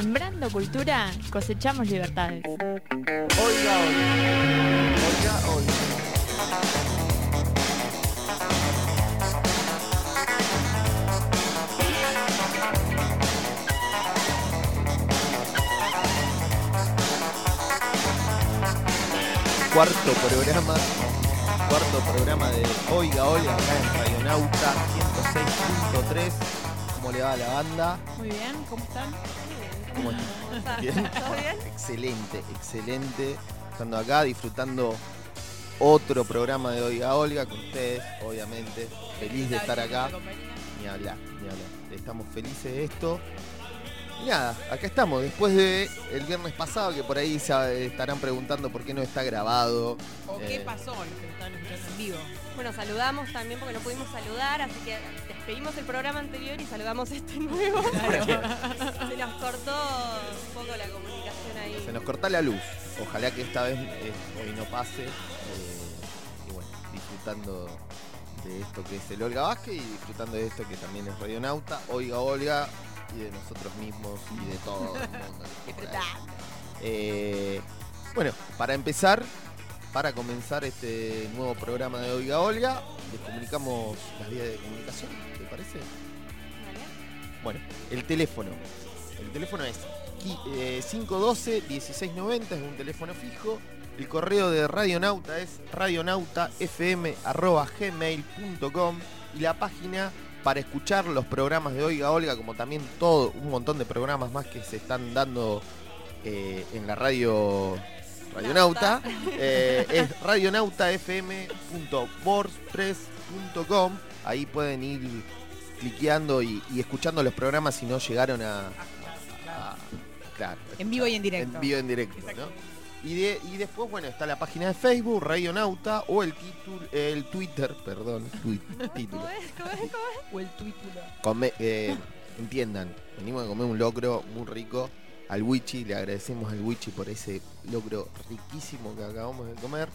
Sembrando cultura, cosechamos libertades. Oiga, oiga. Oiga, oiga. Cuarto programa, cuarto programa de Oiga Oiga acá en Radionauta 106.3. ¿Cómo le va a la banda? Muy bien, ¿cómo están? ¿Cómo están? ¿Bien? Excelente, excelente. Estando acá disfrutando otro programa de Oiga Olga con ustedes, obviamente. Feliz de estar acá. Ni hablar, ni hablar. Estamos felices de esto. Nada, acá estamos, después de el viernes pasado, que por ahí se estarán preguntando por qué no está grabado. ¿O qué Eh, pasó? Los que estaban escuchando en vivo. Bueno, saludamos también porque no pudimos saludar, así que despedimos el programa anterior y saludamos este nuevo. Se nos cortó un poco la comunicación ahí. Se nos corta la luz. Ojalá que esta vez eh, hoy no pase. eh, y bueno, disfrutando de esto que es el Olga Vázquez y disfrutando de esto que también es Radionauta. Oiga Olga y de nosotros mismos y de todo el mundo. Eh, bueno, para empezar, para comenzar este nuevo programa de Oiga Olga, les comunicamos las vías de comunicación, ¿te parece? Vale. Bueno, el teléfono. El teléfono es qui- eh, 512-1690, es un teléfono fijo. El correo de Radionauta es radionautafm.gmail.com y la página para escuchar los programas de Oiga Olga, como también todo un montón de programas más que se están dando eh, en la radio Radionauta, eh, es radionautafm.wordpress.com. Ahí pueden ir cliqueando y, y escuchando los programas si no llegaron a, a- claro, En vivo y en directo. en vivo en directo. ¿no? Y, de- y después, bueno, está la página de Facebook, Radionauta, o el, titul- el Twitter, perdón, título. ¿Cómo es? ¿Cómo es? ¿Cómo es? O el título. Come- eh, entiendan, venimos a comer un locro muy rico al Wichi, le agradecemos al Wichi por ese locro riquísimo que acabamos de comer.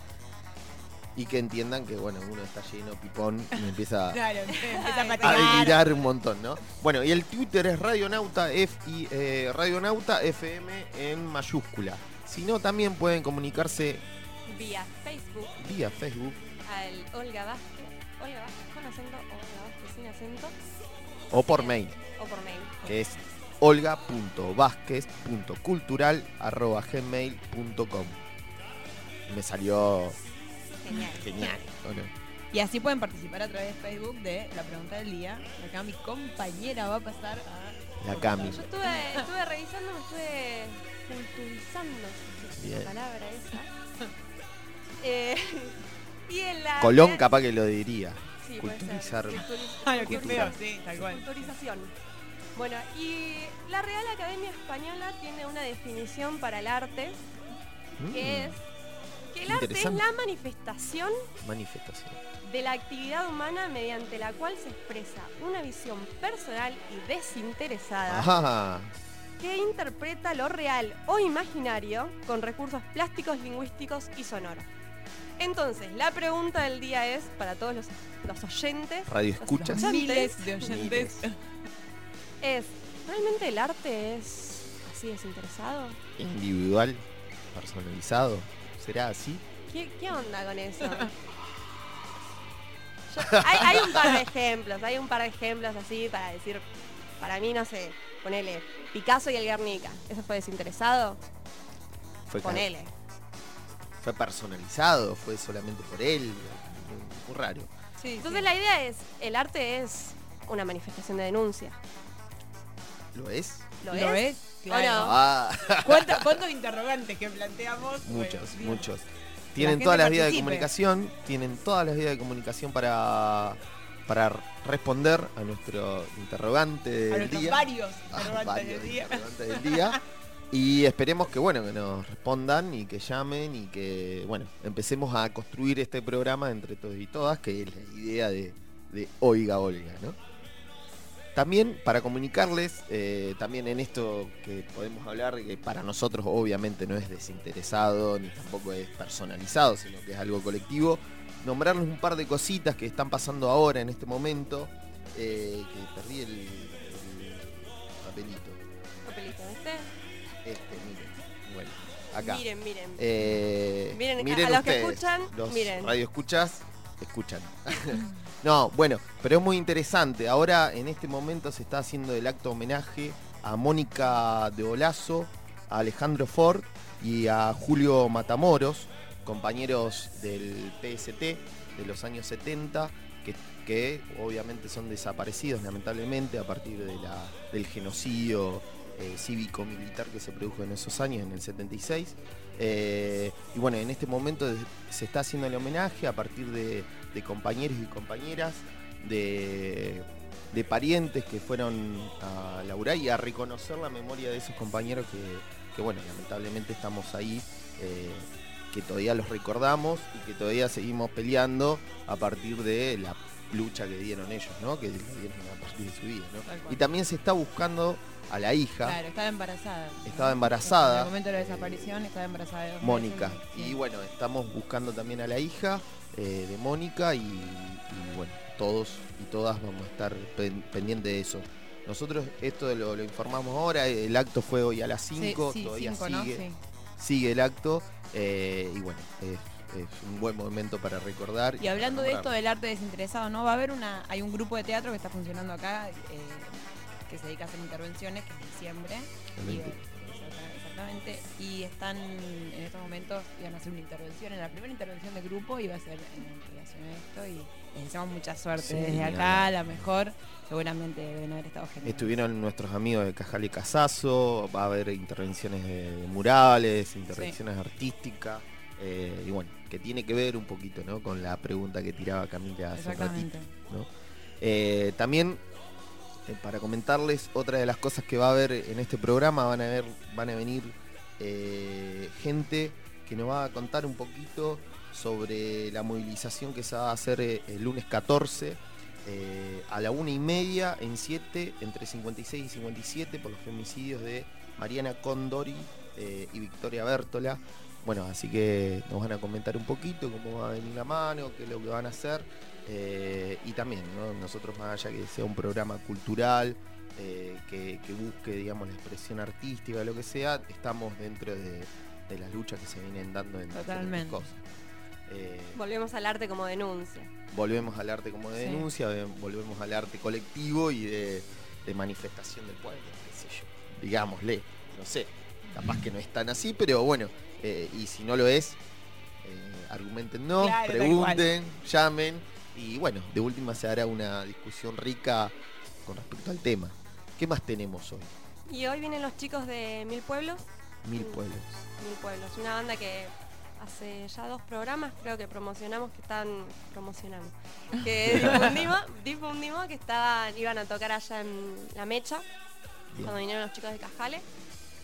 Y que entiendan que, bueno, uno está lleno pipón y empieza Claro, empieza a a delirar un montón, ¿no? Bueno, y el Twitter es Radionauta, F y, eh, Radionauta FM en mayúscula. Si no, también pueden comunicarse Vía Facebook vía Facebook al Olga Vázquez. Olga Vázquez con acento, Olga Vázquez sin acento. o por mail, O por mail. que es olga.vázquez.cultural.gmail.com Me salió Genial. genial, ¿o no? Y así pueden participar a través de Facebook de la pregunta del día. Acá mi compañera va a pasar a. La Cami. Yo estuve, estuve revisando, me estuve culturizando, si es la palabra esa. Eh, y en la. Colón capaz que lo diría. Sí, puede ser. culturizar. Culturiz- Ah, lo que Cultura. feo, sí, tal cual. Culturización. Bueno, y la Real Academia Española tiene una definición para el arte Mm, que es que el arte es interesante. la manifestación manifestación. de la actividad humana mediante la cual se expresa una visión personal y desinteresada Ajá. Que interpreta lo real o imaginario con recursos plásticos, lingüísticos y sonoros. Entonces, la pregunta del día es, para todos los, los oyentes, Radio los escuchas. Miles de oyentes. es, ¿realmente el arte es así desinteresado? Individual, personalizado. ¿Será así? ¿Qué, qué onda con eso? Yo- hay, hay un par de ejemplos, hay un par de ejemplos así para decir, para mí, no sé, ponele Picasso y el Guernica. ¿Eso fue desinteresado? Fue, Ponele. fue personalizado, fue solamente por él. Muy, raro. Sí, Entonces la idea es, el arte es una manifestación de denuncia. ¿Lo es? ¿Lo, ¿Lo es? es? Claro. no? Ah, ¿Cuánto- ¿Cuántos interrogantes que planteamos? muchos, Bueno, bien. muchos. Tienen gente todas las vías de comunicación, tienen todas las vías de comunicación para, para responder a nuestro interrogante A del día. varios Ah, interrogantes varios del día. interrogantes del día. Y esperemos que bueno, que nos respondan y que llamen y que bueno, empecemos a construir este programa entre todos y todas, que es la idea de, de Oiga Olga, ¿no? También para comunicarles, eh, también en esto que podemos hablar, que para nosotros obviamente no es desinteresado ni tampoco es personalizado, sino que es algo colectivo, nombrarles un par de cositas que están pasando ahora en este momento, eh, que perdí el, el papelito. Papelito, ¿viste? acá. Miren, miren. Eh, Miren, miren a los que escuchan, los miren. radioescuchas, escuchan. no, bueno, pero es muy interesante. Ahora, en este momento, se está haciendo el acto homenaje a Mónica de Olazo, a Alejandro Ford y a Julio Matamoros, compañeros del PST de los años 70, que, que obviamente son desaparecidos lamentablemente a partir de la- del genocidio eh, cívico-militar que se produjo en esos años, en el 76. Eh, y bueno, en este momento se está haciendo el homenaje a partir de, de compañeros y compañeras, de, de parientes que fueron a laburar y a reconocer la memoria de esos compañeros que, que, bueno, lamentablemente estamos ahí, eh, que todavía los recordamos y que todavía seguimos peleando a partir de la lucha que dieron ellos, ¿no? Que dieron a partir de su vida. Y también se está buscando a la hija. Claro, estaba embarazada. Estaba embarazada. En el momento de la desaparición estaba embarazada de Mónica. sí. Y bueno, estamos buscando también a la hija eh, de Mónica y, y bueno, todos y todas vamos a estar pen- pendientes de eso. Nosotros esto lo, lo informamos ahora, el acto fue hoy a las Sí, 5, sí, todavía cinco, ¿no? sigue, Sí. Sigue el acto eh, y bueno, es, es un buen momento para recordar. Y hablando de esto del arte desinteresado, ¿no? Va a haber una. Hay un grupo de teatro que está funcionando acá, eh, que se dedica a hacer intervenciones, que es diciembre. Y, eh, exacta- exactamente. Y están en estos momentos, iban a hacer una intervención, en la primera intervención de grupo iba a ser en relación a esto. Y les deseamos mucha suerte Sí, desde acá, la mejor. Seguramente deben haber estado genial. Estuvieron nuestros amigos de Cajal y Casazo, va a haber intervenciones de, murales, intervenciones artísticas, eh, y bueno, que tiene que ver un poquito ¿no? con la pregunta que tiraba Camila hace ratito. Eh, también, eh, para comentarles, otra de las cosas que va a haber en este programa, van a, ver, van a venir gente que nos va a contar un poquito sobre la movilización que se va a hacer eh, el lunes 14 eh, a la una y media en 7, entre 56 y 57, por los femicidios de Mariana Condori eh, y Victoria Bertola. Bueno, así que nos van a comentar un poquito cómo va a venir la mano, qué es lo que van a hacer. eh, y también, ¿no? nosotros más allá que sea un programa cultural, que, que busque, digamos, la expresión artística, lo que sea, estamos dentro de, de las luchas que se vienen dando en Totalmente. cosas. Eh, Volvemos al arte como denuncia. volvemos al arte como de Sí. denuncia, ve- volvemos al arte colectivo y de, de manifestación del pueblo, qué sé yo, digámosle, no sé, capaz que no es tan así, pero bueno, eh, y si no lo es, eh, argumenten no, Claro, pregunten, llamen, y bueno, de última se hará una discusión rica con respecto al tema. ¿Qué más tenemos hoy? Y hoy vienen los chicos de Mil Pueblos. Mil pueblos. Mil Pueblos, una banda que hace ya dos programas creo que promocionamos que están promocionando. Que difundimos, difundimos que estaban, iban a tocar allá en La Mecha, cuando vinieron los chicos de Cajales.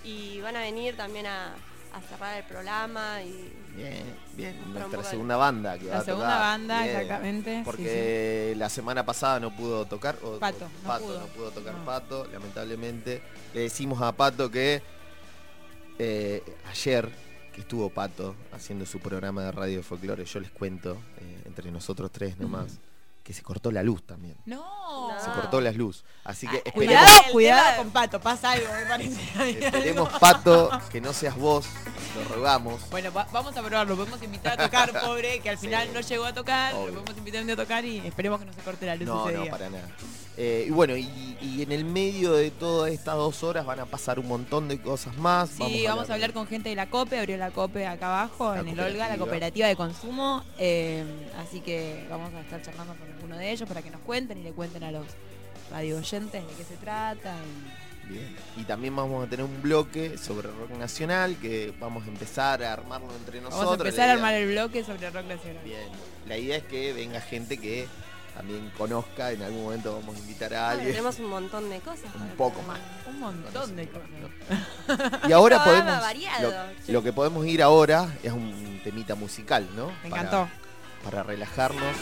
Y van a venir también a, a cerrar el programa y Bien, bien, nuestra segunda banda que va La a segunda tocar. banda, Bien. exactamente. sí, Porque la semana pasada no pudo tocar. o- Pato, o- no Pato pudo. no pudo tocar No. Pato, lamentablemente. Le decimos a Pato que eh, ayer que estuvo Pato haciendo su programa de radio de folclore, yo les cuento, eh, entre nosotros tres nomás, que se cortó la luz también. No. Se cortó la luz. Así que Ah, esperemos, Cuidado, cuidado con Pato, pasa algo, me parece. Esperemos, algo. Pato, que no seas vos, lo rogamos. Bueno, va- vamos a probarlo, podemos invitar a tocar, pobre, que al Sí. final no llegó a tocar, Obvio. lo podemos invitar a tocar y esperemos que no se corte la luz No, ese no, día. para nada. Eh, y bueno, y, y en el medio de todas estas dos horas van a pasar un montón de cosas más. Sí, vamos, a hablar con gente de la COPE, abrió la COPE acá abajo, La en el Olga, la cooperativa. de consumo. eh, así que vamos a estar charlando con alguno de ellos para que nos cuenten y le cuenten a los radio oyentes de qué se trata. y- Bien. Y también vamos a tener un bloque sobre rock nacional que vamos a empezar a armarlo entre nosotros. Vamos a empezar a armar el bloque sobre rock nacional. Bien. La idea es que venga gente que también conozca. En algún momento vamos a invitar a alguien. tenemos un montón de cosas. Un para poco más. Un montón de cosas. Y ahora podemos. variado, Lo, que podemos ir ahora es un temita musical, ¿no? Me Para- encantó. Para relajarnos.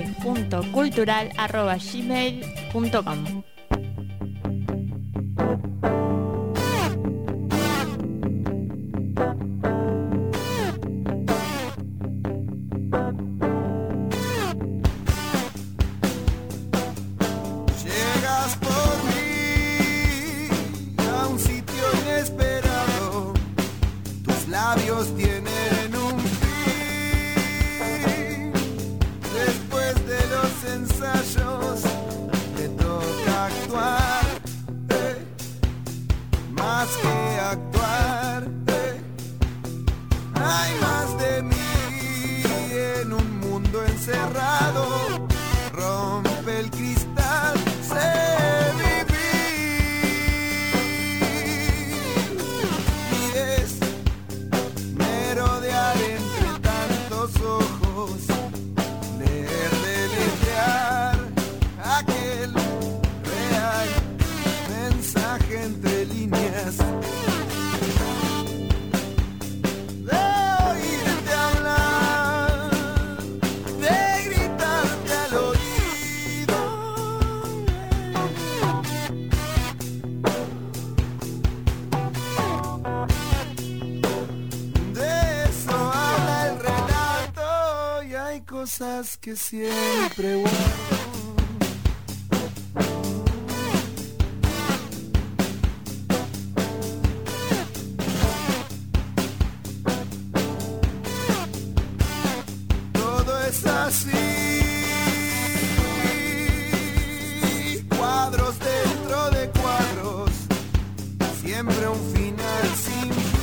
olga.vasquez.cultural.gmail.com que siempre todo es así. Cuadros dentro de cuadros, siempre un final sin fin.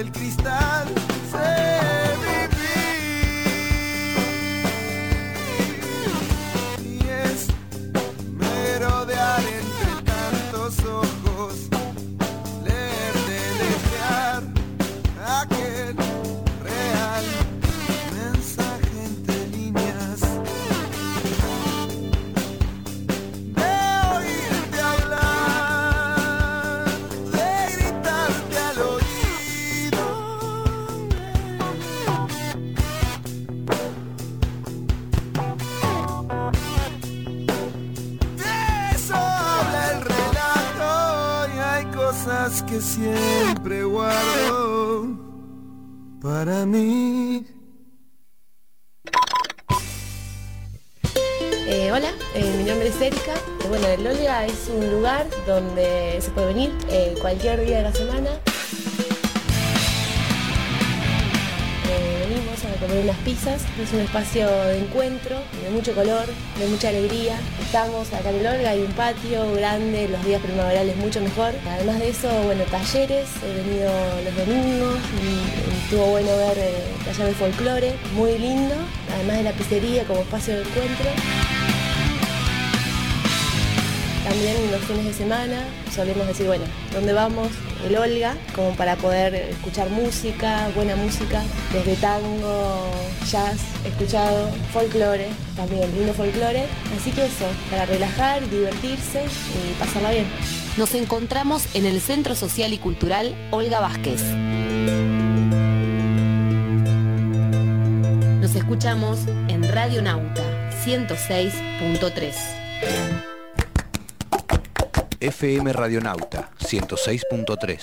El cristal, que siempre guardo para mí. Eh, hola, eh, mi nombre es Erika. Bueno, el Olga es un lugar donde se puede venir eh, cualquier día de la semana. Venimos a comer unas pizzas, es un espacio de encuentro, de mucho color, de mucha alegría. Estamos acá en el Olga, hay un patio grande, los días primaverales mucho mejor. Además de eso, bueno, talleres, he venido los domingos, y estuvo bueno ver eh, taller de folclore, muy lindo, además de la pizzería como espacio de encuentro. También los fines de semana solemos decir, bueno, ¿dónde vamos? El Olga, como para poder escuchar música, buena música, desde tango, jazz, escuchado, folclore, también lindo folclore. Así que eso, para relajar, divertirse y pasarla bien. Nos encontramos en el Centro Social y Cultural Olga Vázquez. Nos escuchamos en Radio Nauta 106.3. FM Radionauta 106.3.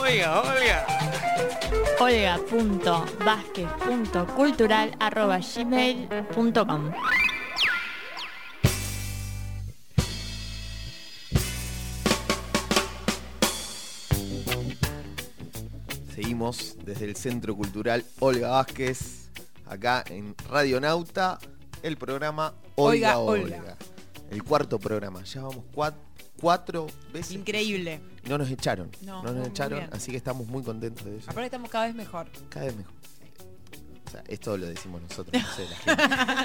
Oiga, oiga. olga.vasquez.cultural.gmail.com Seguimos desde el Centro Cultural Olga Vázquez, acá en Radio Nauta, el programa Oiga Oiga, Olga. Olga. El cuarto programa. Ya vamos cuat- cuatro veces. Increíble. No nos echaron. No, No, nos echaron, bien. así que estamos muy contentos de eso. Aparte estamos cada vez mejor. Cada vez mejor. O sea, esto lo decimos nosotros, no sé la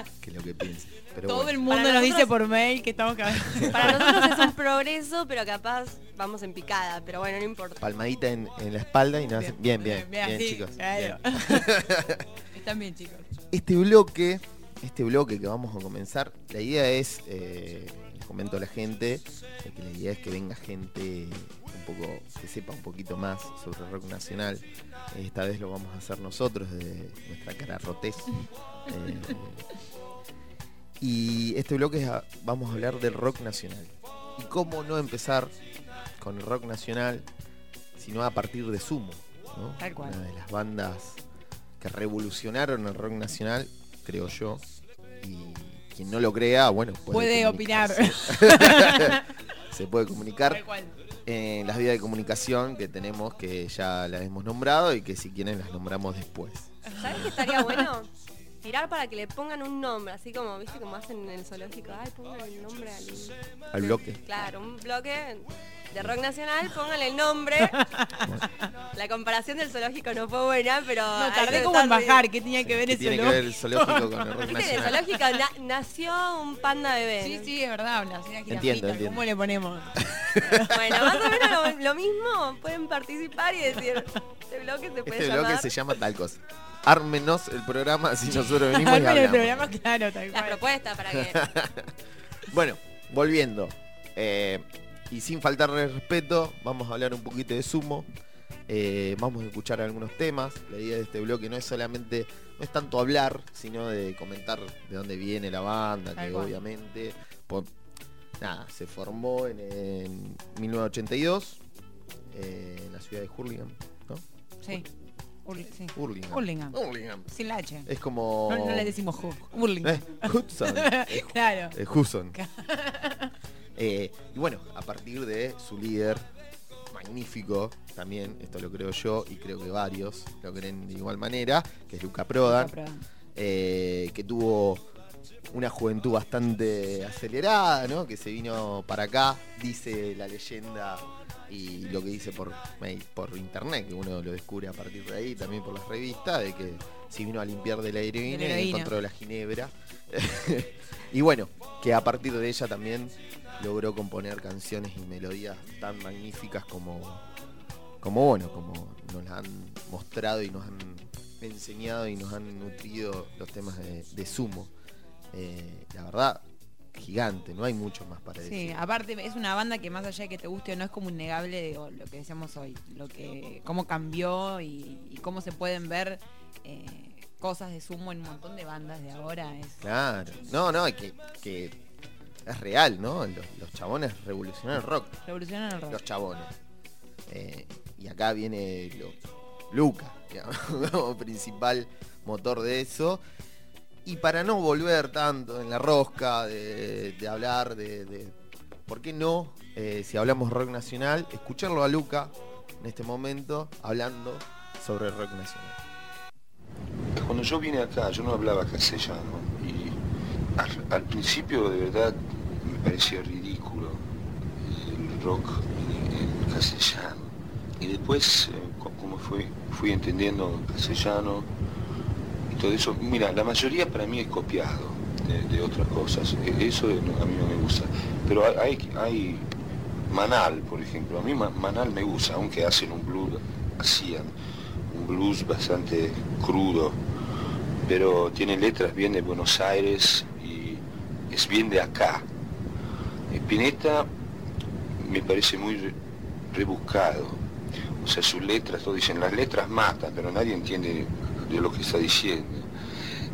gente que lo que piense. Pero Todo bueno. el mundo Para nos dice por mail que estamos cagados. Para nosotros es un progreso, pero capaz vamos en picada, pero bueno, no importa. Palmadita en, en la espalda y nos hacen. Bien, bien, bien, así, chicos. claro. bien. Están bien, chicos. Este bloque, este bloque que vamos a comenzar, la idea es, eh, les comento a la gente, que la idea es que venga gente un poco, que sepa un poquito más sobre rock nacional. Esta vez lo vamos a hacer nosotros de nuestra cara rotez. Eh, y este bloque es a- vamos a hablar del rock nacional. Y cómo no empezar con el rock nacional, sino a partir de Sumo, ¿no? Tal cual. Una de las bandas que revolucionaron el rock nacional, creo yo. Y quien no lo crea, bueno, puede, Puede opinar. Se puede comunicar en las vías de comunicación que tenemos, que ya las hemos nombrado y que si quieren las nombramos después. ¿Sabes qué estaría bueno? Tirar para que le pongan un nombre, así como, viste, como hacen en el zoológico. Ay, pongan el nombre al... Al bloque. Claro, un bloque de rock nacional, pónganle el nombre. La comparación del zoológico no fue buena, pero... No, tardé como en bajar. ¿Qué tenía que ver ¿Qué eso? tiene que ver el zoológico con el rock en el nacional? zoológico na- nació un panda bebé. Sí, sí, es verdad. Una una jirafita. Entiendo, entiendo. ¿Cómo le ponemos? Bueno, más o menos lo, lo mismo. Pueden participar y decir, este bloque se puede Este llamar... bloque se llama tal cosa. Ármenos el programa si nosotros venimos y el hablamos. programa, claro, tal La propuesta para que... Bueno, volviendo. Eh, y sin faltarle respeto, vamos a hablar un poquito de sumo. Eh, vamos a escuchar algunos temas. La idea de este bloque no es solamente, no es tanto hablar, sino de comentar de dónde viene la banda, que obviamente por- nada, se formó en, en 1982 eh, en la ciudad de Hurlingham, ¿no? Sí. Hurli- sí. Hurlingham. Hurlingham. Hurlingham. Sin la H. Es como. No, no le decimos Hu- Hurlingham. Eh, Hudson. Claro. Hudson. Eh, y bueno, a partir de su líder, magnífico, también, esto lo creo yo y creo que varios lo creen de igual manera, que es Luca Prodan, Luca Prodan. eh, que tuvo una juventud bastante acelerada, ¿no? Que se vino para acá, dice la leyenda y lo que dice por, mail- por internet, que uno lo descubre a partir de ahí, también por las revistas, de que se vino a limpiar de la heroína, y encontró la ginebra. y bueno, que a partir de ella también logró componer canciones y melodías tan magníficas como, como bueno, como nos las han mostrado y nos han enseñado y nos han nutrido los temas de, de sumo. Eh, la verdad, gigante, no hay mucho más para Sí, decir. aparte es una banda que más allá de que te guste o no es como innegable de o lo que decíamos hoy, lo que cómo cambió y, y cómo se pueden ver eh, cosas de sumo en un montón de bandas de ahora. Es, Claro, no, no, que, que es real, ¿no? Los, los chabones revolucionaron el rock, revolucionan el rock. los chabones. Eh, y acá viene lo, Luca, digamos, como principal motor de eso. Y para no volver tanto en la rosca de, de hablar de, de- ¿Por qué no? eh, si hablamos rock nacional, escucharlo a Luca en este momento hablando sobre rock nacional. Cuando yo vine acá, yo no hablaba castellano al, principio de verdad me parecía ridículo el rock castellano. Y después, eh, co- como fui, fui entendiendo castellano y todo eso, mira, la mayoría para mí es copiado de, de otras cosas. E- Eso a mí no me gusta. Pero hay, hay, Manal, por ejemplo. A mí Ma- Manal me gusta, aunque hacen un blues, hacían un blues bastante crudo, pero tiene letras bien de Buenos Aires es bien de acá. Pineta me parece muy re- rebuscado. O sea, sus letras, todos dicen, las letras matan, pero nadie entiende de lo que está diciendo.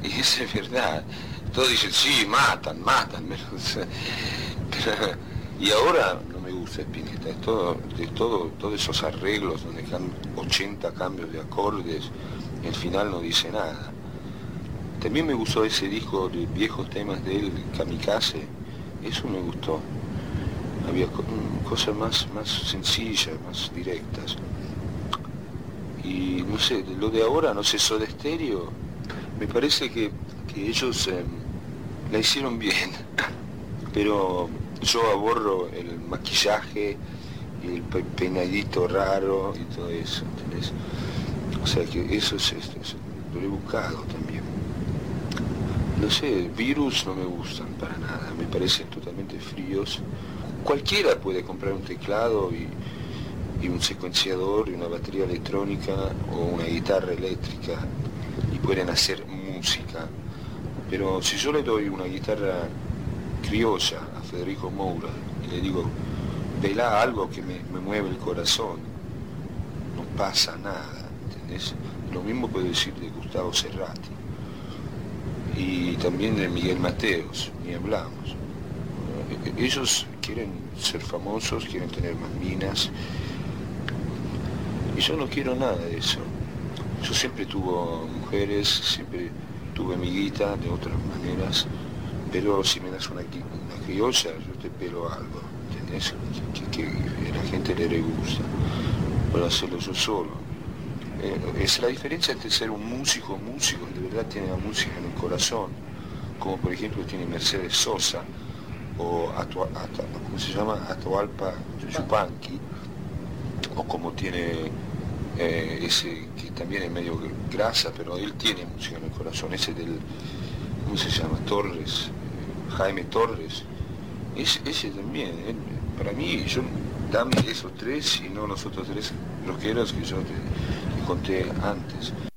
Y eso es verdad. Todos dicen, sí, matan, matan. pero, y ahora no me gusta Spinetta, es todo, de todo, todos esos arreglos donde están 80 cambios de acordes al final no dice nada. También me gustó ese disco de viejos temas de él, Kamikaze, eso me gustó. Había mm, cosas más, más sencillas, más directas. Y no sé, lo de ahora, no sé, Soda Stereo, me parece que, que ellos eh, la hicieron bien, pero yo aborro el maquillaje el pe- peinadito raro y todo eso, ¿entendés? O sea que eso es, es- es- lo he buscado también. No sé, virus no me gustan para nada, me parecen totalmente fríos. Cualquiera puede comprar un teclado y, un secuenciador y una batería electrónica o una guitarra eléctrica y pueden hacer música. Pero si yo le doy una guitarra criolla a Federico Moura y le digo, vela algo que me, me mueve el corazón, no pasa nada, ¿entendés? Lo mismo puedo decir de Gustavo Cerrati y también de Miguel Mateos, ni hablamos. Ellos quieren ser famosos, quieren tener más minas, y yo no quiero nada de eso. Yo siempre tuve mujeres, siempre tuve amiguita de otras maneras, pero si me das una, criolla, yo te pelo algo, ¿entendés? Que, a la gente le gusta. Puedo hacerlo yo solo. Eh, es la diferencia entre ser un músico, músico, que de verdad tiene la música en el corazón, como por ejemplo tiene Mercedes Sosa, o Atua- Ata- ¿cómo se llama? Atahualpa Yupanqui, o como tiene eh, ese que también es medio grasa, pero él tiene música en el corazón, ese del, ¿cómo se llama? Torres, eh, Jaime Torres, ese, ese también, para mí, yo, dame esos tres y no los otros tres rockeros que yo te, te conté antes.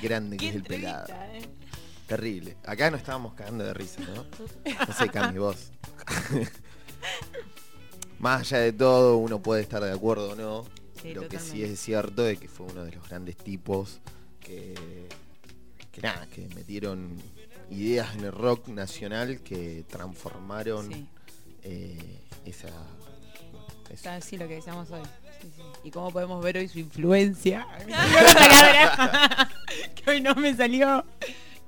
Grande que es el pelado. eh. Terrible. Acá no estábamos cagando de risa, ¿no? No sé, Cami, vos. Más allá de todo, uno puede estar de acuerdo o no. Sí, lo que sí es cierto es que fue uno de los grandes tipos que, que nada, que metieron ideas en el rock nacional que transformaron Sí. eh, esa, eso. Lo que decíamos hoy. Sí. Y cómo podemos ver hoy su influencia. hoy no me salió.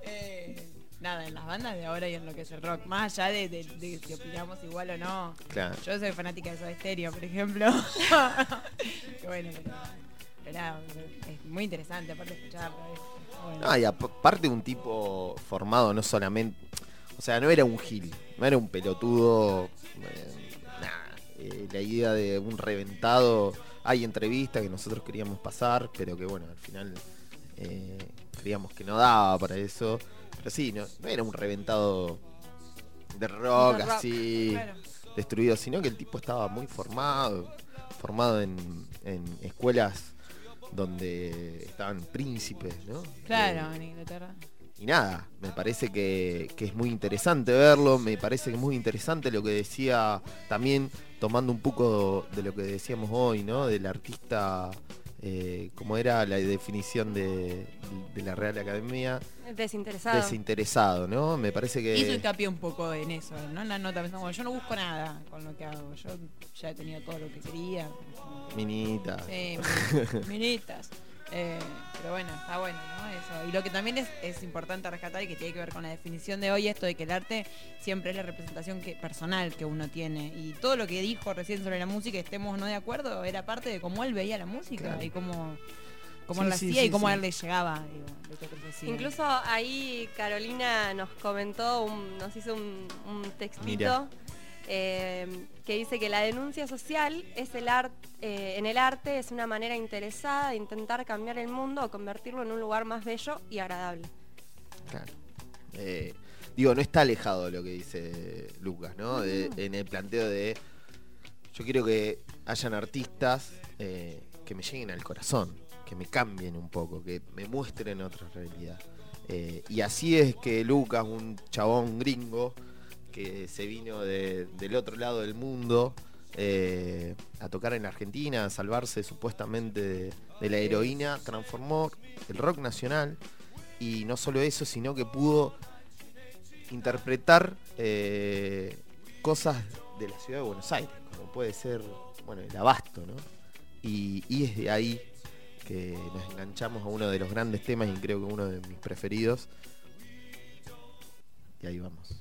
Eh, nada, en las bandas de ahora y en lo que es el rock. Más allá de, de- de si opinamos igual o no. Claro. Yo soy fanática de Soda Stereo, por ejemplo. que bueno, pero, pero nada, es muy interesante aparte de escucharlo. es- bueno. No, y ap- aparte un tipo formado no solamente, o sea, no era un gil, no era un pelotudo, eh, nada, eh, la idea de un reventado, hay entrevistas que nosotros queríamos pasar, pero que bueno, al final eh, creíamos que no daba para eso, pero sí, no, no era un reventado de rock, rock, así, claro. destruido, sino que el tipo estaba muy formado, formado en, en escuelas donde estaban príncipes, ¿no? Claro, Eh, en Inglaterra. y nada, me parece que, que es muy interesante verlo, me parece que es muy interesante lo que decía también tomando un poco de lo que decíamos hoy, ¿no? Del artista, eh, como era la definición de, de la Real Academia, Desinteresado. desinteresado, ¿no? Me parece que... Hizo hincapié un poco en eso, ¿no? En la nota pensando, bueno, yo no busco nada con lo que hago. Yo ya he tenido todo lo que quería. Minita. Sí, minitas. Eh, pero bueno, está bueno, ¿no? Eso. Y lo que también es, es importante rescatar y que tiene que ver con la definición de hoy, esto de que el arte siempre es la representación que, personal que uno tiene. Y todo lo que dijo recién sobre la música, estemos no de acuerdo, era parte de cómo él veía la música Claro. y cómo, cómo Sí, la sí, hacía sí, y cómo sí. a él le llegaba. digo, lo que. Incluso ahí Carolina nos comentó, un- nos hizo un, un textito Mira. Eh, que dice que la denuncia social es el art, eh, en el arte es una manera interesada de intentar cambiar el mundo o convertirlo en un lugar más bello y agradable. Claro. Eh, digo, no está alejado de lo que dice Lucas, ¿no? De- en el planteo de. Yo quiero que hayan artistas eh, que me lleguen al corazón, que me cambien un poco, que me muestren otra realidad. Y así es que Lucas, un chabón gringo, que se vino de- del otro lado del mundo eh, a tocar en Argentina, a salvarse supuestamente de, de la heroína, transformó el rock nacional y no solo eso, sino que pudo interpretar eh, cosas de la ciudad de Buenos Aires, como puede ser, bueno, el abasto, ¿no? Y, y es de ahí que nos enganchamos a uno de los grandes temas y creo que uno de mis preferidos. Y ahí vamos.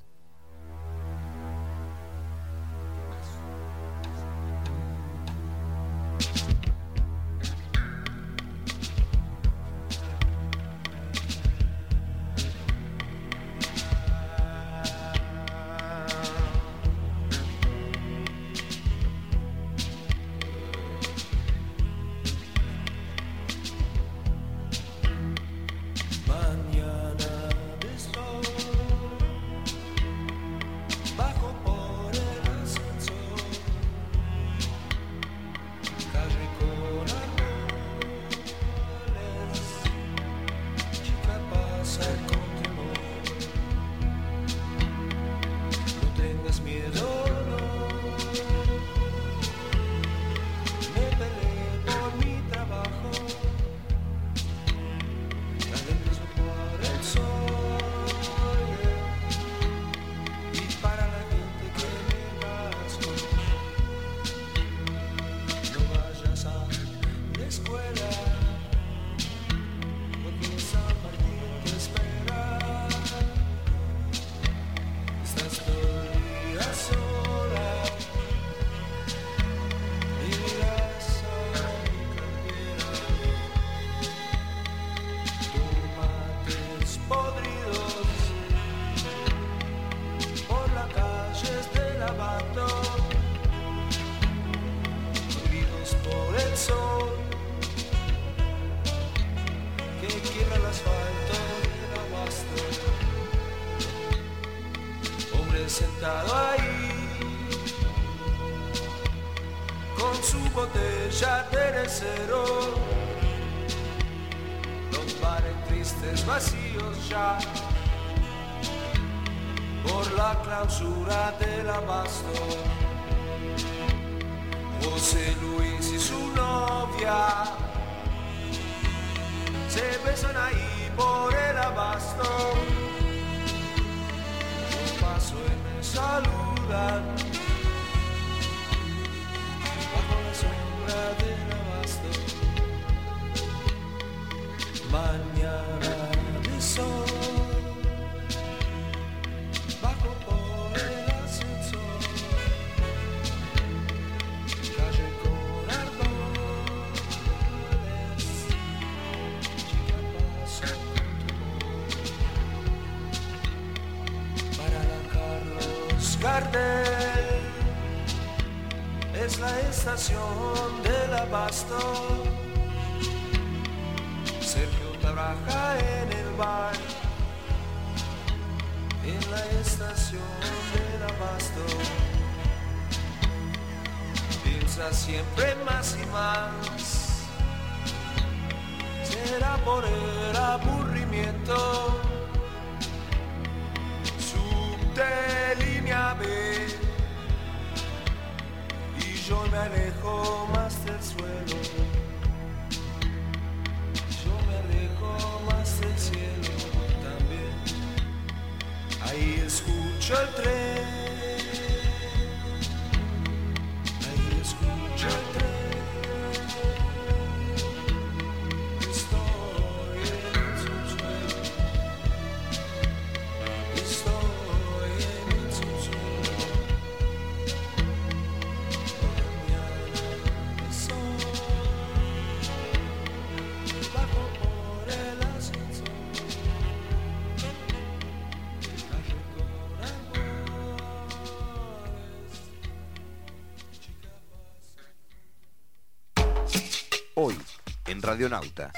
Radionauta,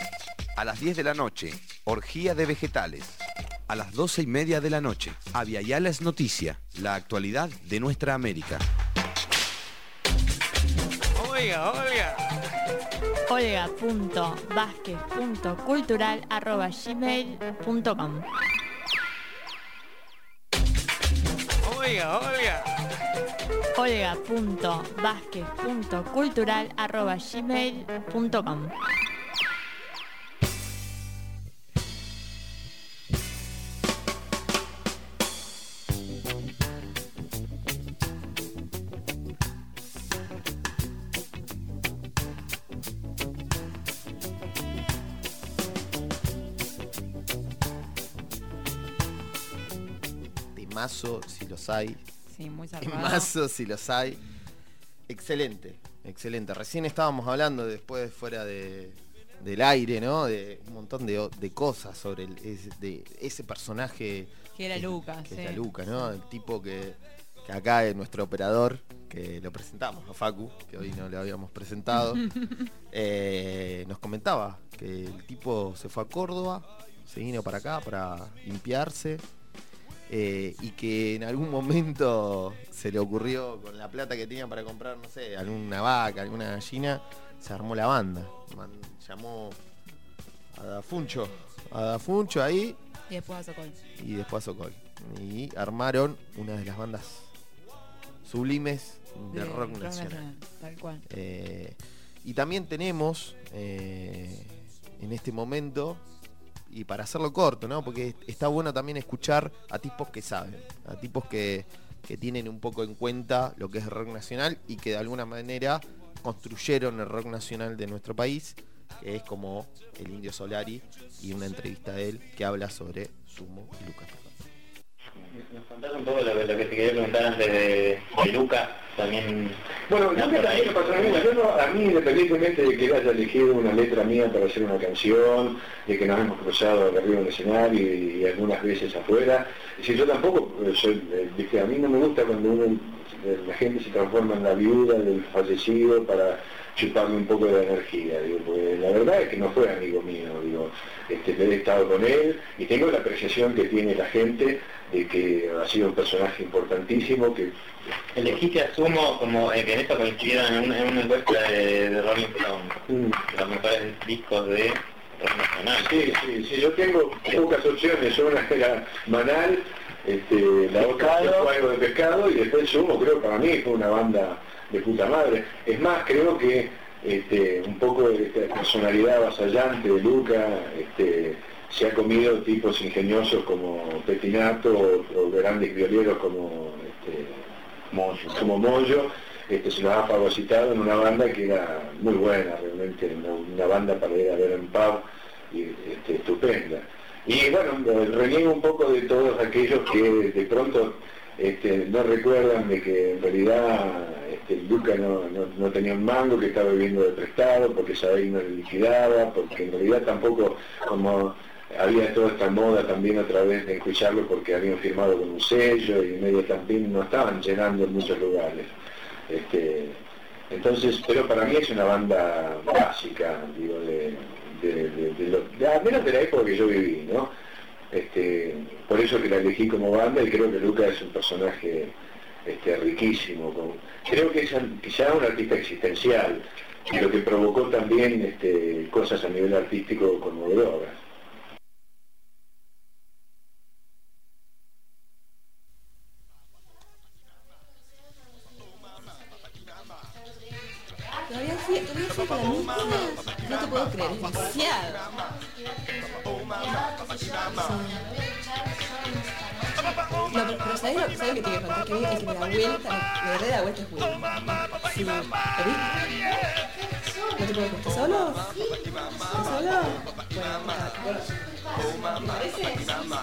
a las 10 de la noche, orgía de vegetales. A las 12 y media de la noche, Aviala es noticia, la actualidad de nuestra América. Oiga, oiga. Olga.vázquez.cultural arroba gmail.com Oiga, oiga. Olga.vázquez.cultural si los hay. Sí, muy zarpado. Temazo, si los hay. Excelente, excelente. Recién estábamos hablando después fuera de, del aire, ¿no? De un montón de, de cosas sobre el- de ese personaje. Que era Lucas, Que sí. era Lucas, ¿no? El tipo que, que acá es nuestro operador, que lo presentamos a Facu, que hoy no le habíamos presentado. eh, nos comentaba que el tipo se fue a Córdoba, se vino para acá para limpiarse. Eh, y que en algún momento se le ocurrió con la plata que tenía para comprar, no sé, alguna vaca, alguna gallina, se armó la banda. Man- llamó a Dafuncho, a Dafuncho ahí Y después a Sokol. y después a Sokol. Y armaron una de las bandas sublimes de, rock nacional. Tal cual. Eh, y también tenemos eh, en este momento, y para hacerlo corto, ¿no? Porque está bueno también escuchar a tipos que saben, a tipos que, que tienen un poco en cuenta lo que es rock nacional y que de alguna manera construyeron el rock nacional de nuestro país, que es como el Indio Solari y una entrevista de él que habla sobre Sumo y Lucas. Nos contás un poco lo, lo que te quería preguntar antes de, de Luca, también... Bueno, yo Nada, también mismo. Yo no- a mí, independientemente de que él haya elegido una letra mía para hacer una canción, de que nos hemos cruzado arriba del escenario y, y algunas veces afuera, es decir, yo tampoco eh, soy, eh, a mí no me gusta cuando uno, eh, la gente se transforma en la viuda del fallecido para chuparle un poco de energía, digo, porque la verdad es que no fue amigo mío, digo, este, he estado con él y tengo la apreciación que tiene la gente de que ha sido un personaje importantísimo, que Elegiste a Sumo como eh, que en esto coincidieron en, un- en una encuesta de, de Rolling Stone, Mm. los mejores discos de rock nacional. Sí, sí, sí, yo tengo pocas opciones, una era Manal, este, la otra fue algo de pescado y después Sumo creo que para mí fue una banda de puta madre. Es más, creo que este, un poco de esta personalidad avasallante de Luca este, se ha comido tipos ingeniosos como Petinato o, grandes violeros como este, como Moyo, este, se los ha fagocitado en una banda que era muy buena realmente, una, una banda para ir a ver en pub y este, estupenda. Y bueno, reniego un poco de todos aquellos que de pronto este, no recuerdan de que en realidad este, Luca no, no- no tenía un mango, que estaba viviendo de prestado, porque Sabey no le liquidaba, porque en realidad tampoco como había toda esta moda también a través de escucharlo porque habían firmado con un sello y medio también no estaban llenando en muchos lugares. Este, entonces, pero para mí es una banda básica, digo, de, de- al menos de la época que yo viví, ¿no? Este, por eso que la elegí como banda y creo que Luca es un personaje este, riquísimo. con- creo que es quizá un artista existencial, lo que provocó también este, cosas a nivel artístico como drogas. Todavía sí, todavía sí mí. No te puedo creer, es demasiado. Pero ¿sabes lo, ¿sabes que te a contar? Que el que me da vuelta, me re da vuelta es Will. Sí. ¿No te puedo creer? ¿Estás solo? ¿Estás solo? Bueno. ¿Te parece? Bueno.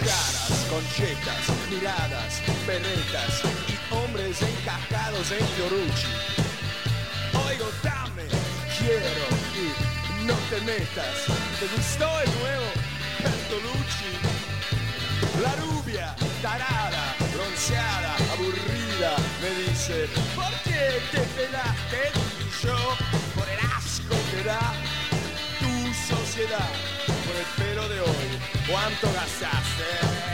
Caras, conchetas, miradas, berretas y hombres encajados en Fiorucci. Oigo, dame, quiero y no te metas. ¿Te gustó el nuevo Bertolucci? La rubia, tarada, bronceada, aburrida, me dice, ¿por qué te pelaste? Y yo, por el asco que da tu sociedad, por el pelo de hoy, ¿cuánto gastaste?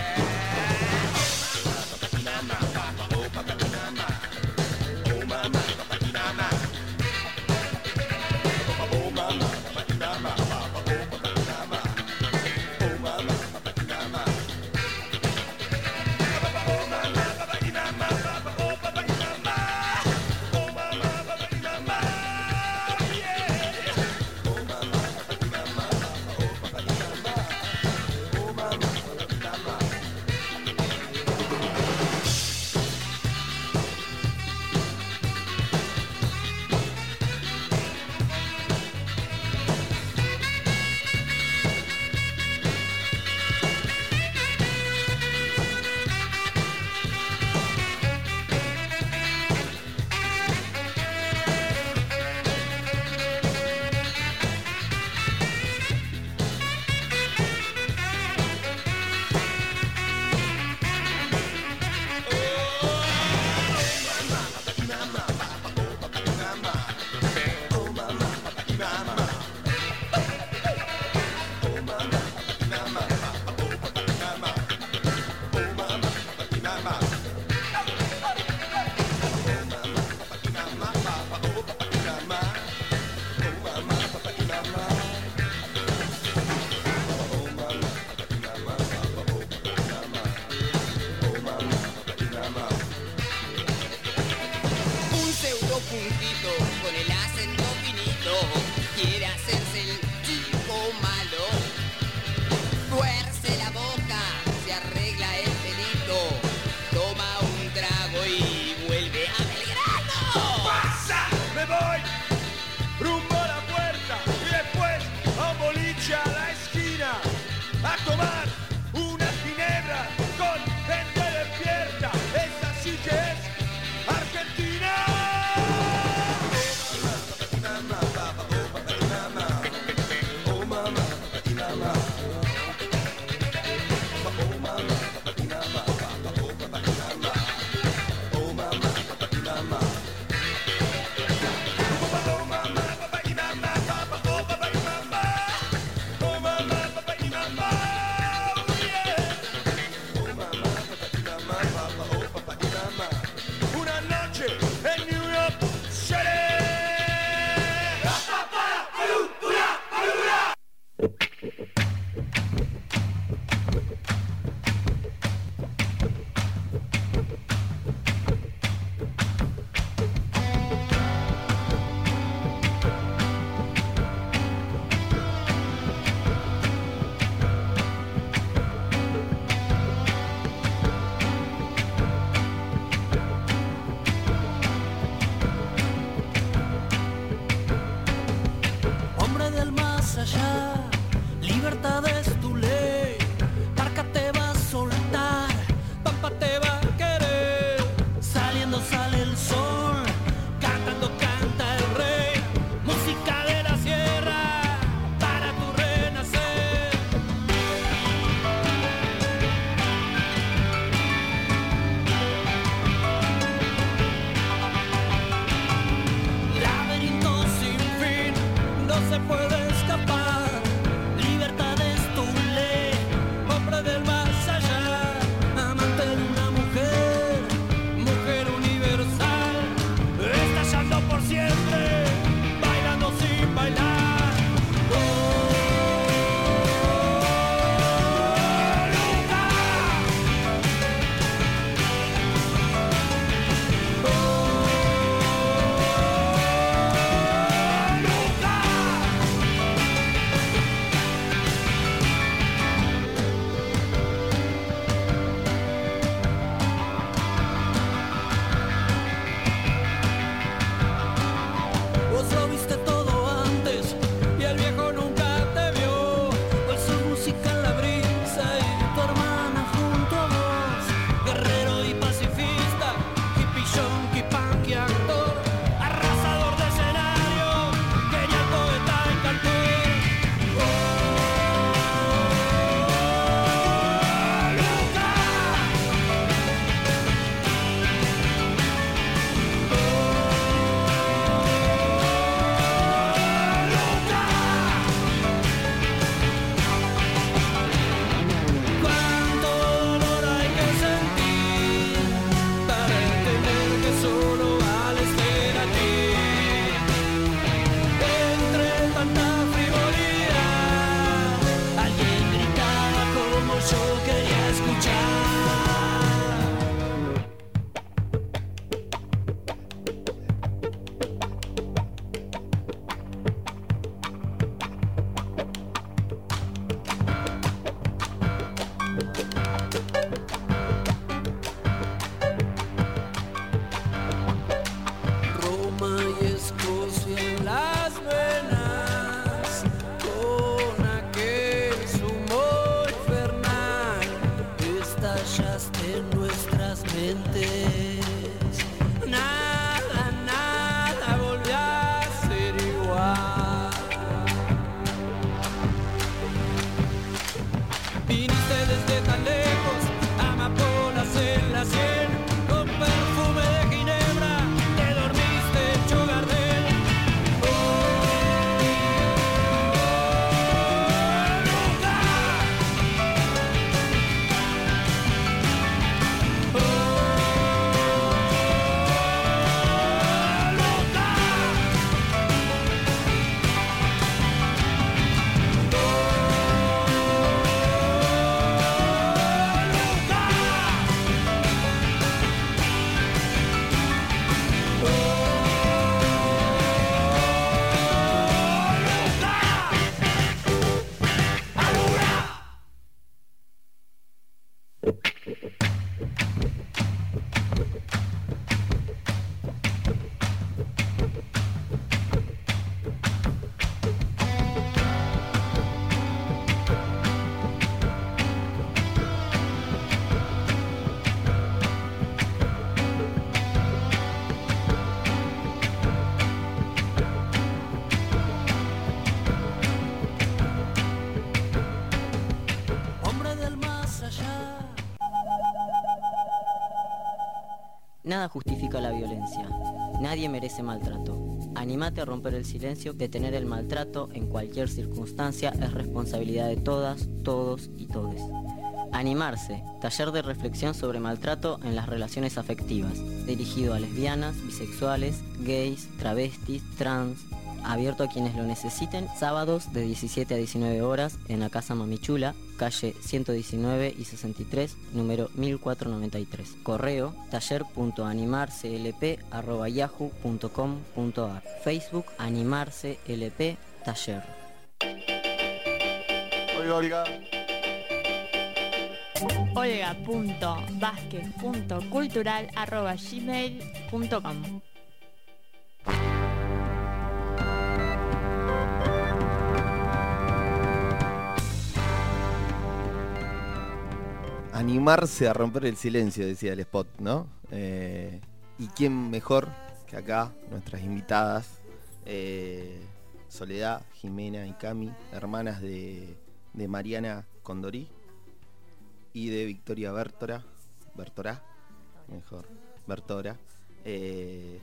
Nadie merece maltrato. Animate a romper el silencio. Detener el maltrato en cualquier circunstancia es responsabilidad de todas, todos y todes. Animarse, taller de reflexión sobre maltrato en las relaciones afectivas, dirigido a lesbianas, bisexuales, gays, travestis, trans, abierto a quienes lo necesiten, sábados de 17 a 19 horas en la Casa Mamichula, calle 119 y 63, número 1493. Correo taller.animarcelp.yahoo.com.ar Facebook Animarcelp Taller. Oiga, oiga. olga.vázquez.cultural.gmail.com Animarse a romper el silencio, decía el spot, ¿no? Eh, ¿Y quién mejor que acá, nuestras invitadas, eh, Soledad, Jimena y Cami, hermanas de, de Mariana Condorí y de Victoria Bertora, Bertorá, mejor, Bertora, eh,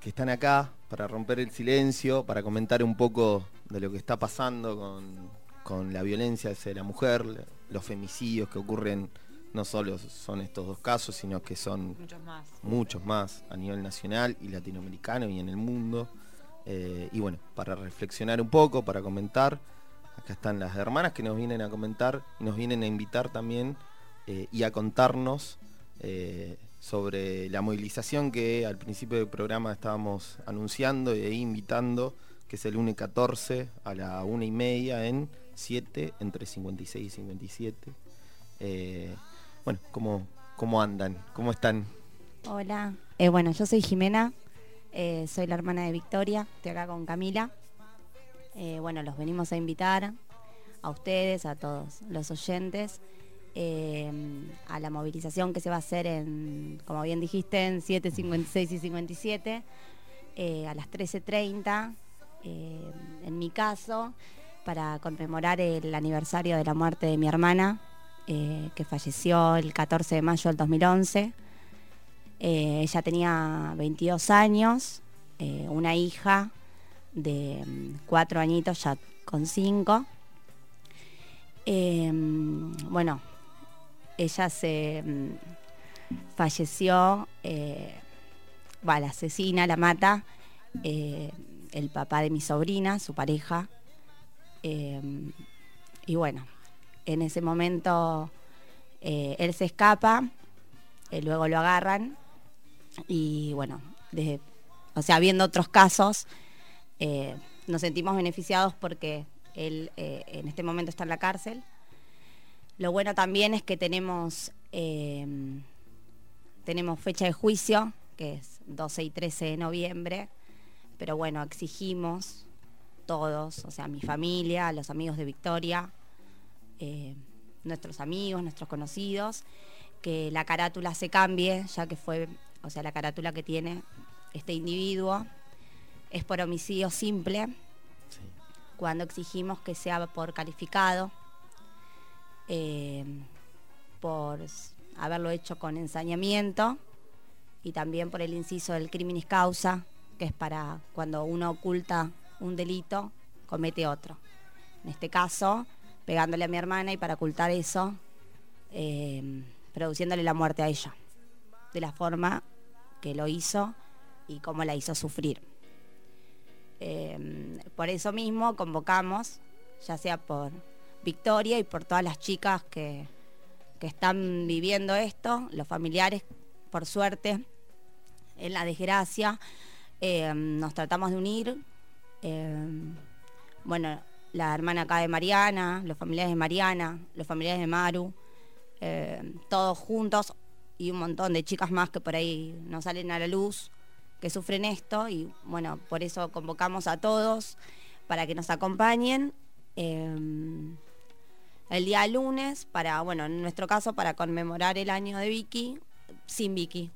que están acá para romper el silencio, para comentar un poco de lo que está pasando con, con la violencia hacia la mujer, los femicidios que ocurren, no solo son estos dos casos, sino que son Muchos más. muchos más a nivel nacional y latinoamericano y en el mundo. Eh, y bueno, para reflexionar un poco, para comentar, acá están las hermanas que nos vienen a comentar y nos vienen a invitar también eh, y a contarnos eh, sobre la movilización que al principio del programa estábamos anunciando e invitando, que es el lunes 14 a la una y media en 7, entre 56 y 57. Eh, bueno, ¿cómo, ¿cómo andan? ¿Cómo están? Hola, Eh, bueno, yo soy Jimena, eh, soy la hermana de Victoria, estoy acá con Camila. Bueno, los venimos a invitar a ustedes, a todos los oyentes, a la movilización que se va a hacer en, como bien dijiste, en 7, 56 y 57, eh, a las 13.30, eh, en mi caso, para conmemorar el aniversario de la muerte de mi hermana, eh, que falleció el 14 de mayo del 2011. Eh, ella tenía 22 años, eh, una hija de mm, cuatro añitos, ya con cinco. Bueno, ella se mm, falleció, va, la asesina, la mata, el papá de mi sobrina, su pareja. Eh, y bueno, en ese momento eh, él se escapa, eh, luego lo agarran y bueno, o sea, viendo otros casos, eh, nos sentimos beneficiados porque él eh, en este momento está en la cárcel. Lo bueno también es que tenemos, eh, tenemos fecha de juicio, que es 12 y 13 de noviembre, pero bueno, exigimos todos, o sea, mi familia, los amigos de Victoria, eh, nuestros amigos, nuestros conocidos, que la carátula se cambie, ya que fue, o sea, la carátula que tiene este individuo es por homicidio simple, cuando exigimos que sea por calificado, eh, por haberlo hecho con ensañamiento y también por el inciso del criminis causa, que es para cuando uno oculta un delito, comete otro. En este caso, pegándole a mi hermana y para ocultar eso, eh, produciéndole la muerte a ella, de la forma que lo hizo y cómo la hizo sufrir. Eh, por eso mismo convocamos, ya sea por Victoria y por todas las chicas que, que están viviendo esto, los familiares, por suerte, en la desgracia, eh, nos tratamos de unir. Eh, bueno, la hermana acá de Mariana, los familiares de Mariana, los familiares de Maru, eh, todos juntos y un montón de chicas más que por ahí no salen a la luz, que sufren esto y bueno, por eso convocamos a todos para que nos acompañen eh, el día lunes para, bueno, en nuestro caso para conmemorar el año de Vicky sin Vicky.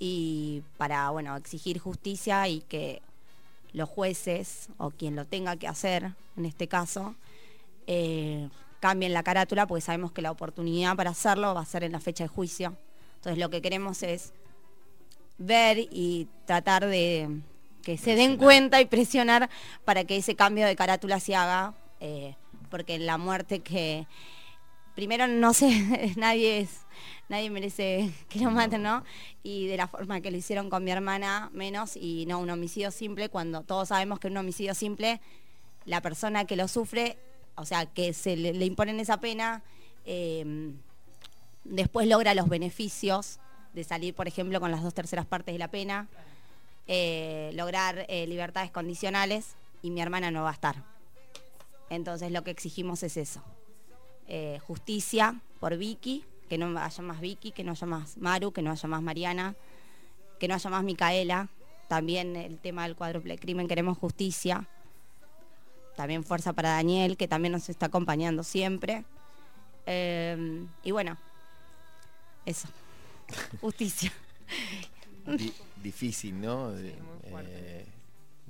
Y para, bueno, exigir justicia y que los jueces o quien lo tenga que hacer, en este caso, eh, cambien la carátula porque sabemos que la oportunidad para hacerlo va a ser en la fecha de juicio. Entonces lo que queremos es ver y tratar de que se den cuenta y presionar para que ese cambio de carátula se haga, eh, porque la muerte que primero no sé, nadie nadie merece que lo maten, ¿no? Y de la forma que lo hicieron con mi hermana, menos, y no un homicidio simple, cuando todos sabemos que un homicidio simple, la persona que lo sufre, o sea, que se le, imponen esa pena, eh, después logra los beneficios de salir, por ejemplo, con las dos terceras partes de la pena, eh, lograr eh, libertades condicionales, y mi hermana no va a estar. Entonces lo que exigimos es eso. Eh, justicia por Vicky, que no haya más Vicky, que no haya más Maru, que no haya más Mariana, que no haya más Micaela. También el tema del cuádruple crimen, queremos justicia. También fuerza para Daniel, que también nos está acompañando siempre. Eh, y bueno, eso. Justicia. Di- difícil, ¿no? Eh,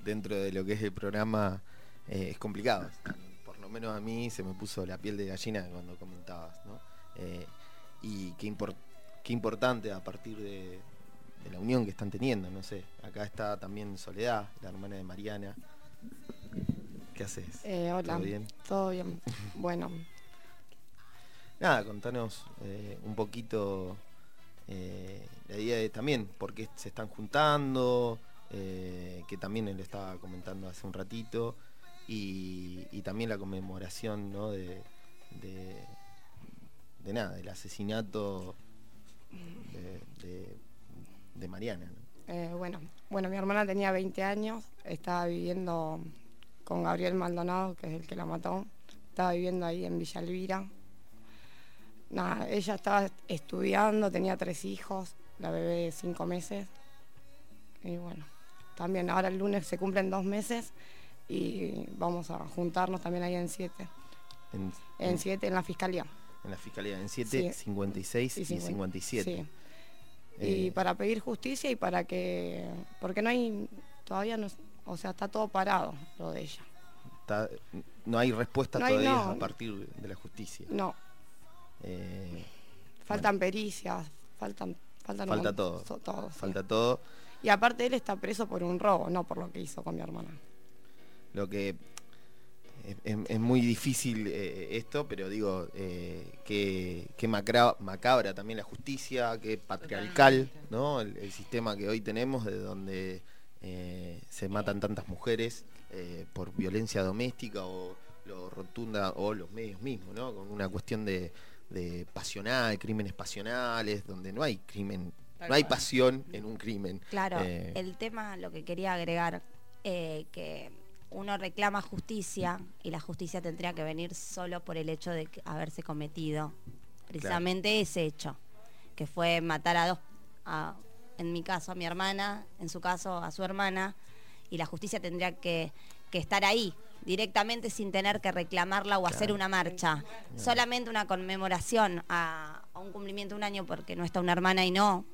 dentro de lo que es el programa eh, es complicado. Menos a mí se me puso la piel de gallina cuando comentabas, ¿no? Eh, y qué, impor- qué importante a partir de, de la unión que están teniendo, no sé. Acá está también Soledad, la hermana de Mariana. ¿Qué haces? Eh, hola. ¿Todo bien? Todo bien. Bueno, Nada, contanos eh, un poquito la idea de también por qué se están juntando, que también él estaba comentando hace un ratito, y, también la conmemoración ¿no? de, de, nada, del asesinato de, Mariana. eh, bueno, bueno, mi hermana tenía 20 años, estaba viviendo con Gabriel Maldonado, que es el que la mató. Estaba viviendo ahí en Villa Elvira. Nada, ella estaba estudiando, tenía tres hijos, la bebé de cinco meses. Y bueno, también ahora el lunes se cumplen dos meses y vamos a juntarnos también ahí en siete. En, En siete, en la fiscalía. en la fiscalía, en 7, Sí. 56 y, Y 57. 57. Sí. y Eh, para pedir justicia y para que porque no hay todavía no o sea está todo parado lo de ella está- no hay respuesta No hay- todavía no. a partir de la justicia. no Eh, faltan pericias faltan faltan falta todo. sí. Falta todo. y aparte él está preso por un robo no por lo que hizo con mi hermana Lo que es, es- es muy difícil eh, esto, pero digo, eh, que, que macra- macabra también la justicia, que patriarcal, ¿no? El, el sistema que hoy tenemos, de donde eh, se matan tantas mujeres eh, por violencia doméstica o lo rotunda, o los medios mismos, ¿no? Con una cuestión de, de pasional, crímenes pasionales, donde no hay crimen, no hay pasión en un crimen. Claro, Eh, el tema, lo que quería agregar, eh, que uno reclama justicia y la justicia tendría que venir solo por el hecho de haberse cometido precisamente ese hecho, que fue matar a dos, a- en mi caso a mi hermana, en su caso a su hermana, y la justicia tendría que, que estar ahí directamente sin tener que reclamarla o hacer una marcha. Solamente una conmemoración a, a un cumplimiento de un año porque no está una hermana y no,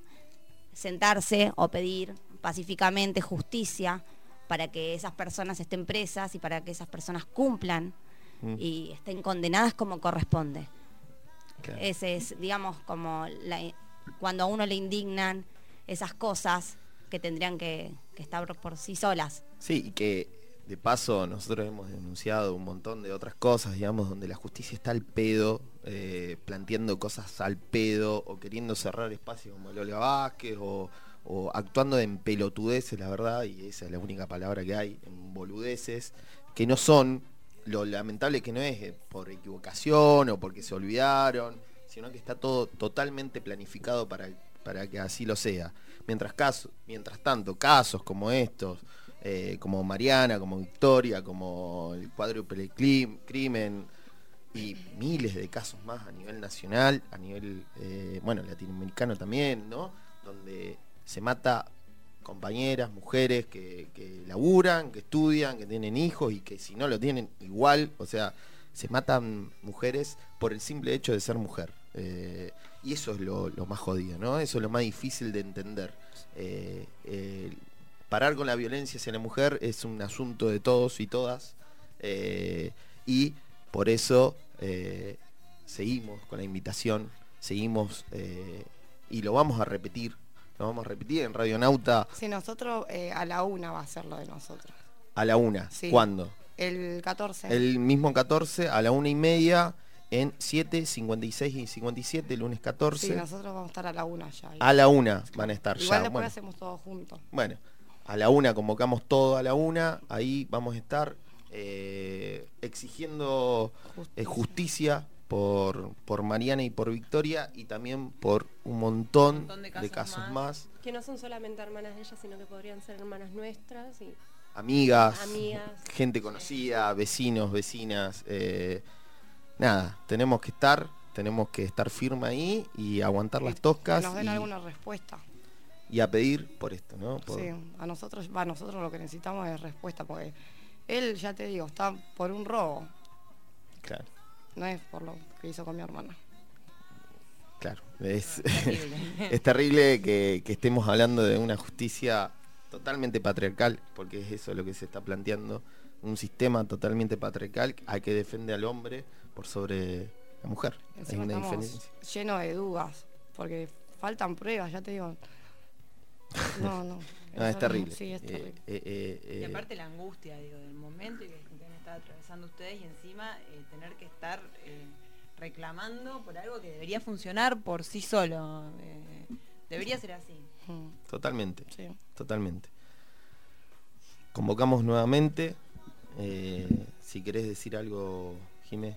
sentarse o pedir pacíficamente justicia para que esas personas estén presas y para que esas personas cumplan Mm. y estén condenadas como corresponde. Claro. Ese es, digamos, como la- cuando a uno le indignan esas cosas que tendrían que, que estar por sí solas. Sí, y que de paso nosotros hemos denunciado un montón de otras cosas, digamos, donde la justicia está al pedo, eh, planteando cosas al pedo, o queriendo cerrar espacios como el Olga Vázquez, o, o actuando en pelotudeces, la verdad, y esa es la única palabra que hay, en boludeces, que no son, lo lamentable que no es eh, por equivocación o porque se olvidaron, sino que está todo totalmente planificado para, para que así lo sea. Mientras, caso, mientras tanto, casos como estos, eh, como Mariana, como Victoria, como el cuádruple crimen y miles de casos más a nivel nacional, a nivel, eh, bueno, latinoamericano también, ¿no? Donde se mata compañeras, mujeres que, que laburan, que estudian, que tienen hijos y que si no lo tienen igual, o sea, se matan mujeres por el simple hecho de ser mujer. Eh, y eso es lo, lo más jodido, ¿no? Eso es lo más difícil de entender. Eh, parar con la violencia hacia la mujer es un asunto de todos y todas. eh, y por eso seguimos con la invitación, seguimos y lo vamos a repetir. Lo vamos a repetir en Radio Nauta Si nosotros eh, a la una va a ser lo de nosotros. a la una. Sí. ¿Cuándo? El 14. El mismo 14 a la una y media en 7, 56 y 57, lunes 14. Sí, nosotros vamos a estar a la una ya. A la una van a estar Igual ya. después Bueno, hacemos todo juntos. bueno, a la una convocamos todo a la una. Ahí vamos a estar eh, exigiendo eh, justicia por, por Mariana y por Victoria y también por un montón, montón de de casos, más. Que no son solamente hermanas de ellas, sino que podrían ser hermanas nuestras. Y Amigas, Amigas. gente conocida, vecinos, vecinas. eh, nada, tenemos que estar, tenemos que estar firme ahí y aguantar las Que toscas nos den y, alguna respuesta. y a pedir por esto, ¿no? Por- Sí, a nosotros, va, nosotros lo que necesitamos es respuesta, porque él, ya te digo, está por un robo, Claro, no es por lo que hizo con mi hermana. claro. Es, Terrible. es terrible que, que estemos hablando de una justicia totalmente patriarcal, porque es eso lo que se está planteando. Un sistema totalmente patriarcal hay que defender al hombre por sobre la mujer. Encima hay una diferencia. llenos de dudas, porque faltan pruebas, ya te digo. No, no. No, es terrible. Sí, es Eh, terrible. eh, eh, Y aparte la angustia, digo, del momento y que, atravesando ustedes y encima eh, tener que estar eh, reclamando por algo que debería funcionar por sí solo. eh, debería ser así. Totalmente. Sí. Totalmente. Convocamos nuevamente. eh, si querés decir algo, Jimé.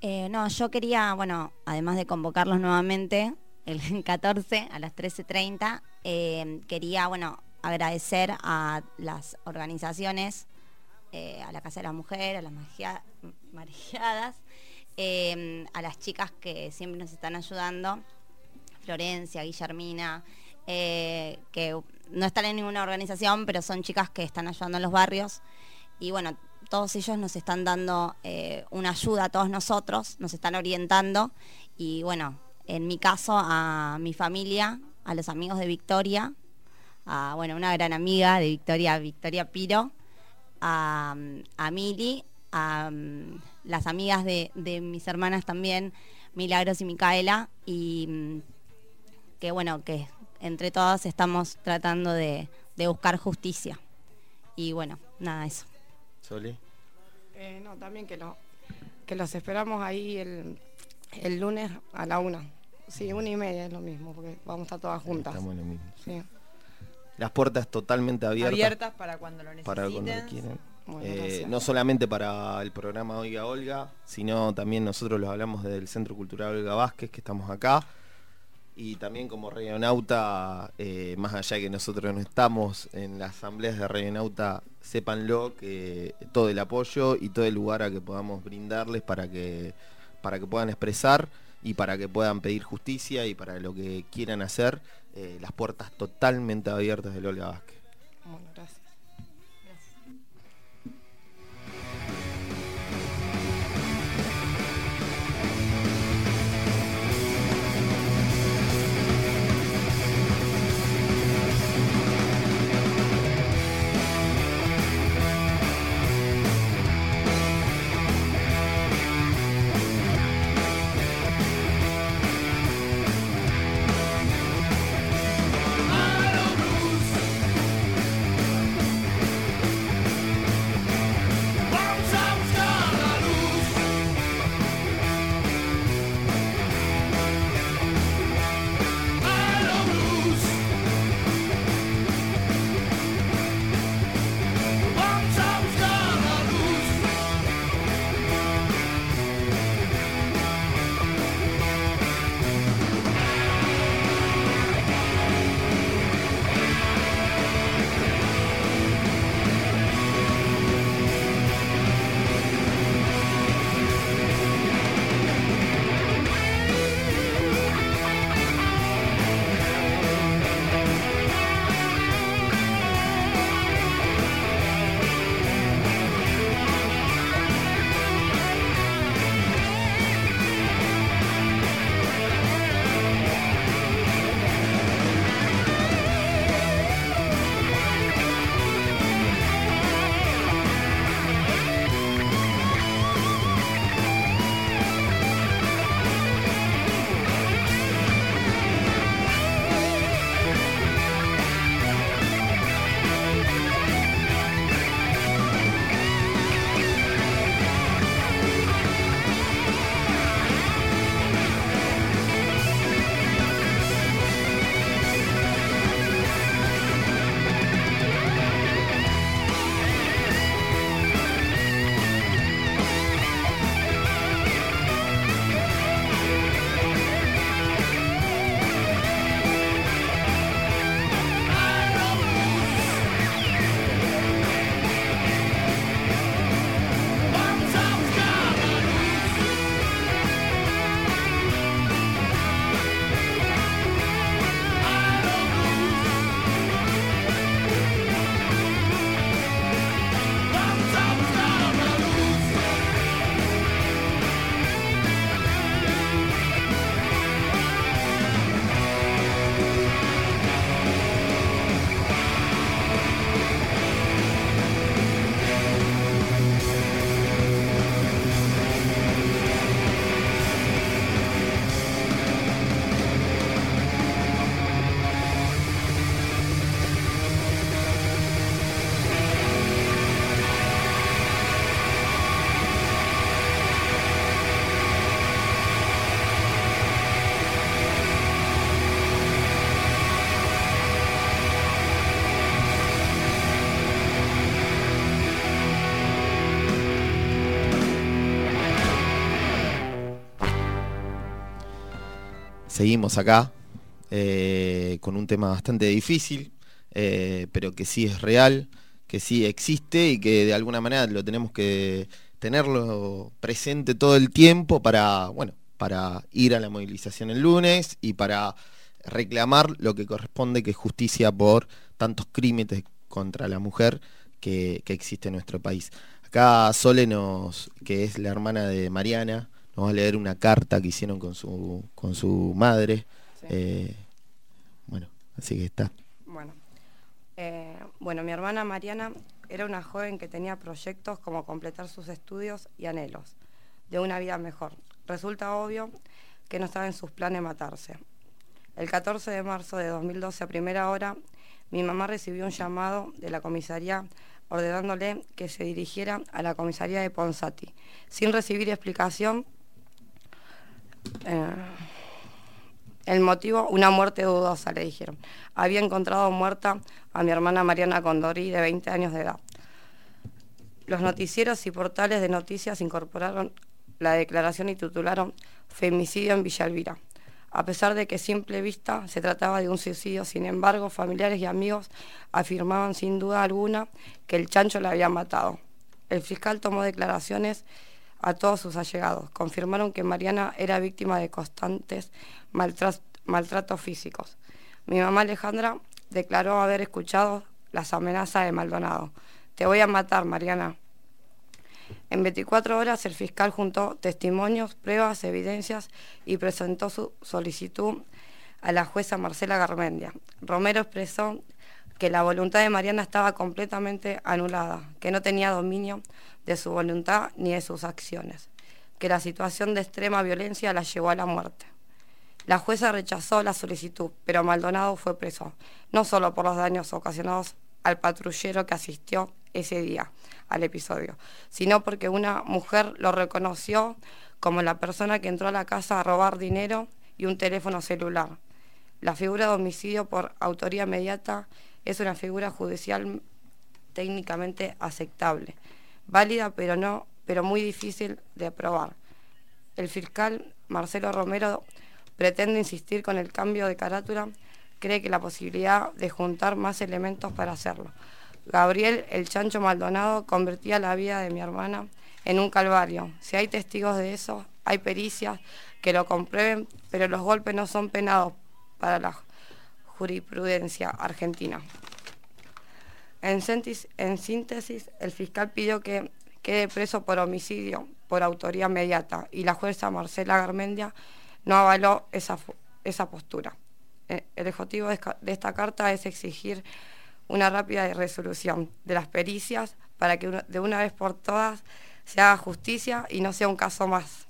Eh, no, yo quería, bueno, además de convocarlos nuevamente el 14 a las 13.30, eh, quería, bueno, agradecer a las organizaciones, eh, a la Casa de la Mujer, a las marejadas, eh, a las chicas que siempre nos están ayudando, Florencia, Guillermina, eh, que no están en ninguna organización, pero son chicas que están ayudando en los barrios. Y bueno, todos ellos nos están dando eh, una ayuda a todos nosotros, nos están orientando. Y bueno, en mi caso, a mi familia, a los amigos de Victoria, a bueno, una gran amiga de Victoria, Victoria Piro, a, a Mili, a las amigas de, de mis hermanas también, Milagros y Micaela, y que bueno, que entre todas estamos tratando de, de buscar justicia. Y bueno, nada, eso. Soli. Eh, no, también que, lo, que los esperamos ahí el, el lunes a la una. Sí, una y media es lo mismo, porque vamos a estar todas juntas. Estamos en lo mismo. Sí. Las puertas totalmente abiertas. Abiertas para cuando lo necesiten. para cuando lo quieran. Bueno, Eh, no solamente para el programa Oiga Olga, sino también nosotros los hablamos del Centro Cultural Olga Vázquez, que estamos acá. Y también como Radionauta, eh, más allá de que nosotros no estamos en las asambleas de Radionauta, sépanlo que todo el apoyo y todo el lugar a que podamos brindarles para que, para que puedan expresar y para que puedan pedir justicia y para lo que quieran hacer, eh, las puertas totalmente abiertas del Olga Vázquez. Bueno, gracias. Seguimos acá eh, con un tema bastante difícil, eh, pero que sí es real, que sí existe y que de alguna manera lo tenemos que tenerlo presente todo el tiempo para, bueno, para ir a la movilización el lunes y para reclamar lo que corresponde, que es justicia por tantos crímenes contra la mujer que, que existe en nuestro país. Acá Sole nos, que es la hermana de Mariana, nos va a leer una carta que hicieron con su, con su madre. Eh, bueno, así que está. Bueno, eh, bueno, mi hermana Mariana era una joven que tenía proyectos como completar sus estudios y anhelos de una vida mejor. Resulta obvio que no estaba en sus planes matarse. El 14 de marzo de 2012 a primera hora, mi mamá recibió un llamado de la comisaría ordenándole que se dirigiera a la comisaría de Ponsati. Sin recibir explicación, eh, el motivo, una muerte dudosa, le dijeron. Había encontrado muerta a mi hermana Mariana Condori, de 20 años de edad. Los noticieros y portales de noticias incorporaron la declaración y titularon Femicidio en Villa Elvira. A pesar de que simple vista se trataba de un suicidio, sin embargo, familiares y amigos afirmaban sin duda alguna que el chancho la había matado. El fiscal tomó declaraciones a todos sus allegados. Confirmaron que Mariana era víctima de constantes maltra- maltratos físicos. Mi mamá Alejandra declaró haber escuchado las amenazas de Maldonado. Te voy a matar, Mariana. En 24 horas el fiscal juntó testimonios, pruebas, evidencias y presentó su solicitud a la jueza Marcela Garmendia. Romero expresó que la voluntad de Mariana estaba completamente anulada, que no tenía dominio de su voluntad ni de sus acciones, que la situación de extrema violencia la llevó a la muerte. La jueza rechazó la solicitud, pero Maldonado fue preso, no solo por los daños ocasionados al patrullero que asistió ese día al episodio, sino porque una mujer lo reconoció como la persona que entró a la casa a robar dinero y un teléfono celular. La figura de homicidio por autoría inmediata es una figura judicial técnicamente aceptable, válida pero no, pero muy difícil de aprobar. El fiscal Marcelo Romero pretende insistir con el cambio de carátula, cree que la posibilidad de juntar más elementos para hacerlo. Gabriel, el chancho Maldonado, convertía la vida de mi hermana en un calvario. Si hay testigos de eso, hay pericias que lo comprueben, pero los golpes no son penados para la jurisprudencia argentina. En, síntesis, el fiscal pidió que quede preso por homicidio por autoría inmediata y la jueza Marcela Garmendia no avaló esa, esa postura. Eh, El objetivo de esta- carta es exigir una rápida resolución de las pericias para que de una vez por todas se haga justicia y no sea un caso más.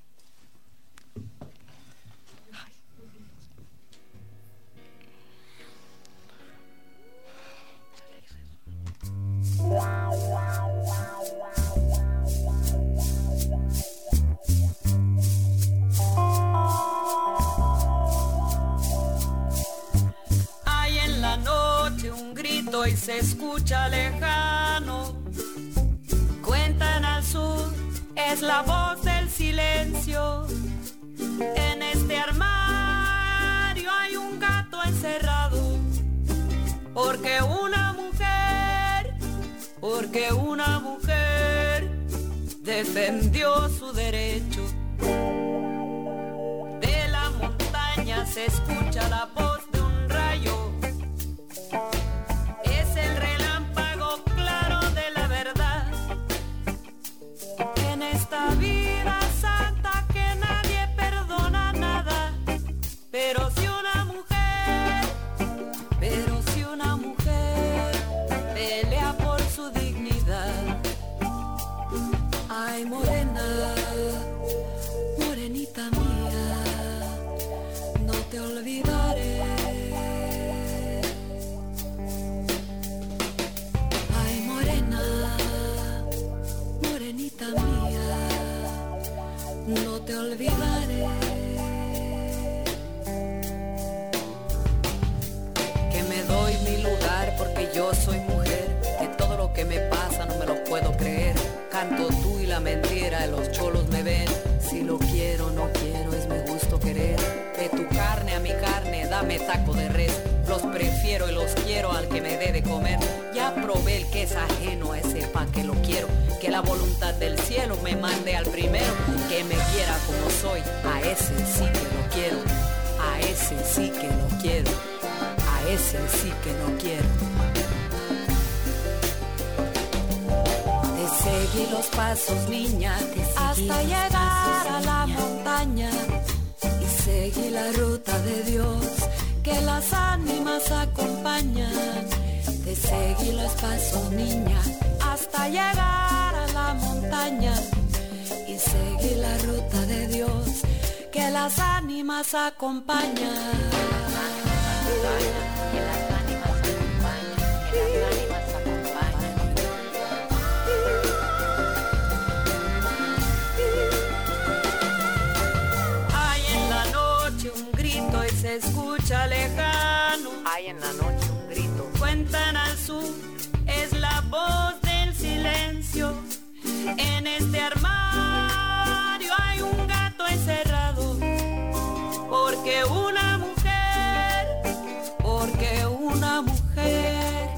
Hay en la noche un grito y se escucha lejano. Cuentan al sur, es la voz del silencio. En este armario hay un gato encerrado. Porque una porque una mujer defendió su derecho. De la montaña se escucha la voz La mentira, los cholos me ven. Si lo quiero, no quiero, es mi gusto querer. De tu carne a mi dame taco de res. Los prefiero y los quiero al que me dé de comer. Ya probé el que es ajeno a ese pa' que lo quiero. Que la voluntad del cielo me mande al primero. Que me quiera como soy, a ese sí que lo quiero. A ese sí que lo quiero. A ese sí que lo quiero. Seguí los pasos, niña, hasta llegar a la montaña. Y seguí la ruta de Dios que las ánimas acompañan. Te seguí los pasos, niña, hasta llegar a la montaña. Y seguí la ruta de Dios que las ánimas acompañan. En este armario hay un gato encerrado. Porque una mujer, porque una mujer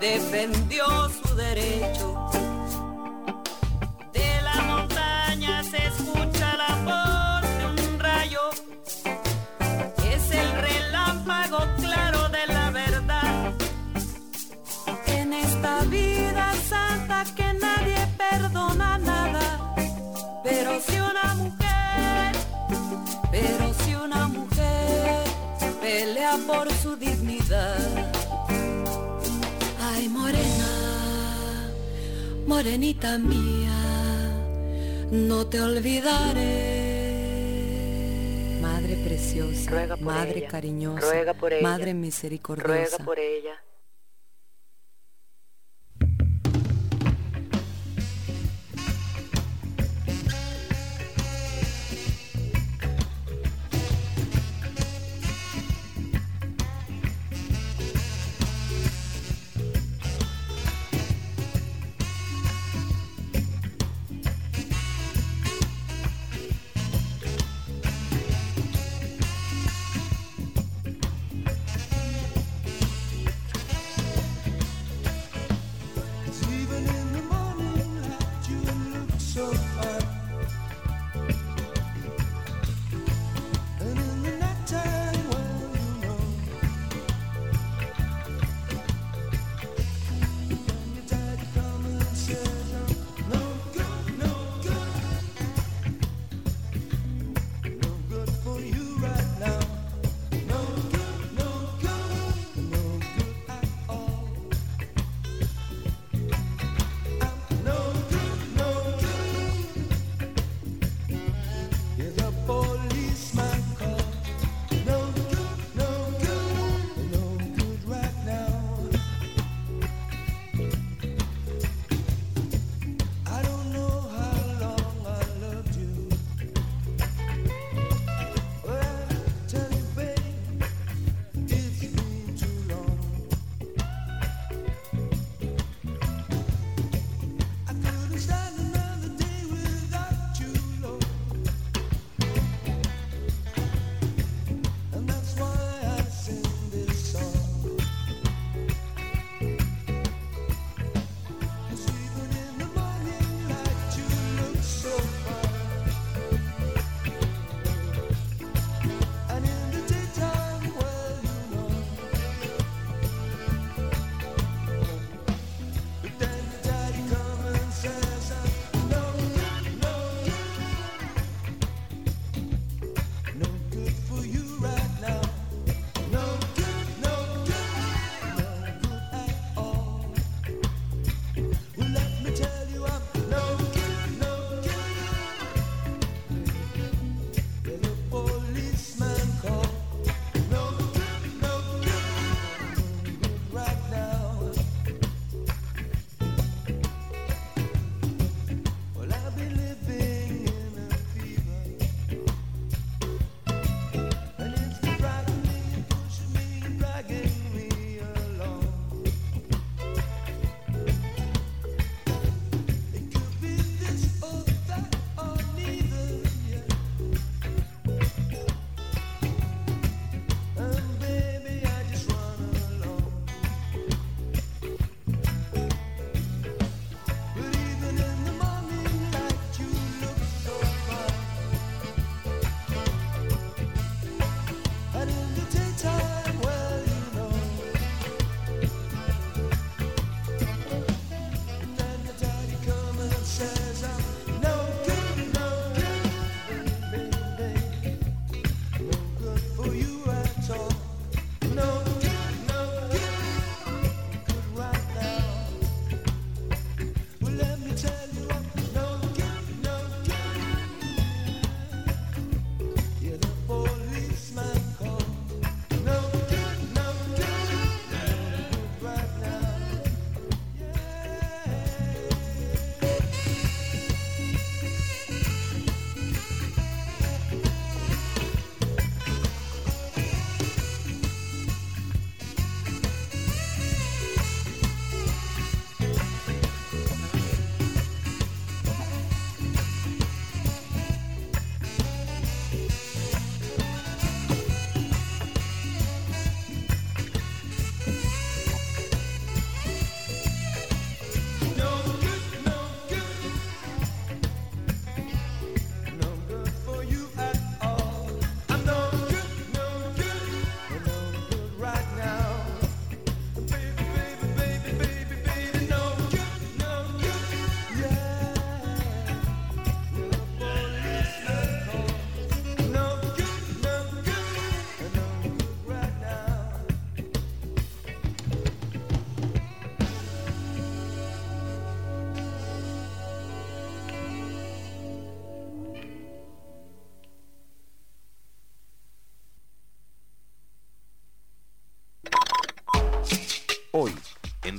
defendió su derecho. Por su dignidad. Ay, morena, morenita mía, no te olvidaré. Madre preciosa, Ruega por madre ella, cariñosa, ruega por ella, madre misericordiosa. Ruega por ella.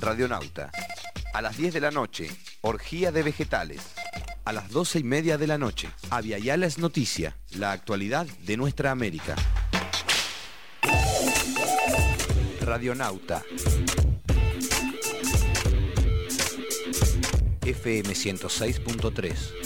Radionauta. A las 10 de la noche, orgía de vegetales. A las 12 y media de la noche, Aviala es noticia, la actualidad de nuestra América. Radionauta. FM 106.3.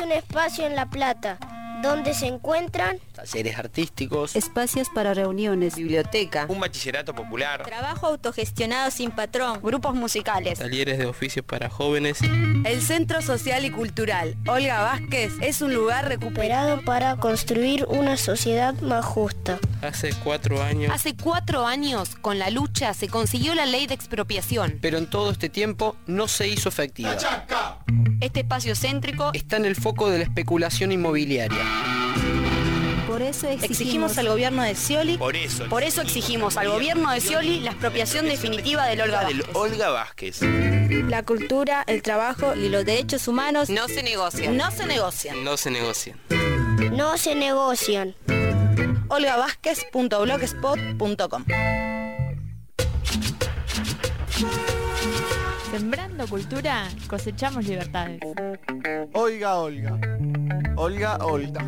Existe un espacio en La Plata donde se encuentran talleres artísticos, espacios para reuniones, biblioteca, un bachillerato popular, trabajo autogestionado sin patrón, grupos musicales, talleres de oficios para jóvenes. El Centro Social y Cultural Olga Vázquez es un lugar recuperado para construir una sociedad más justa. Hace cuatro años. Hace cuatro años, con la lucha, se consiguió la ley de expropiación. Pero en todo este tiempo no se hizo efectiva. Este espacio céntrico está en el foco de la especulación inmobiliaria. Por eso Exigimos al gobierno de Scioli. Por eso. Por eso exigimos al gobierno de Scioli la expropiación definitiva del Olga Del Vázquez. Olga Vázquez. La cultura, el trabajo y los derechos humanos No se negocian. No se negocian. No se negocian. No se negocian. olgavázquez.blogspot.com Sembrando cultura, cosechamos libertades. Oiga, Olga. Olga, Olga.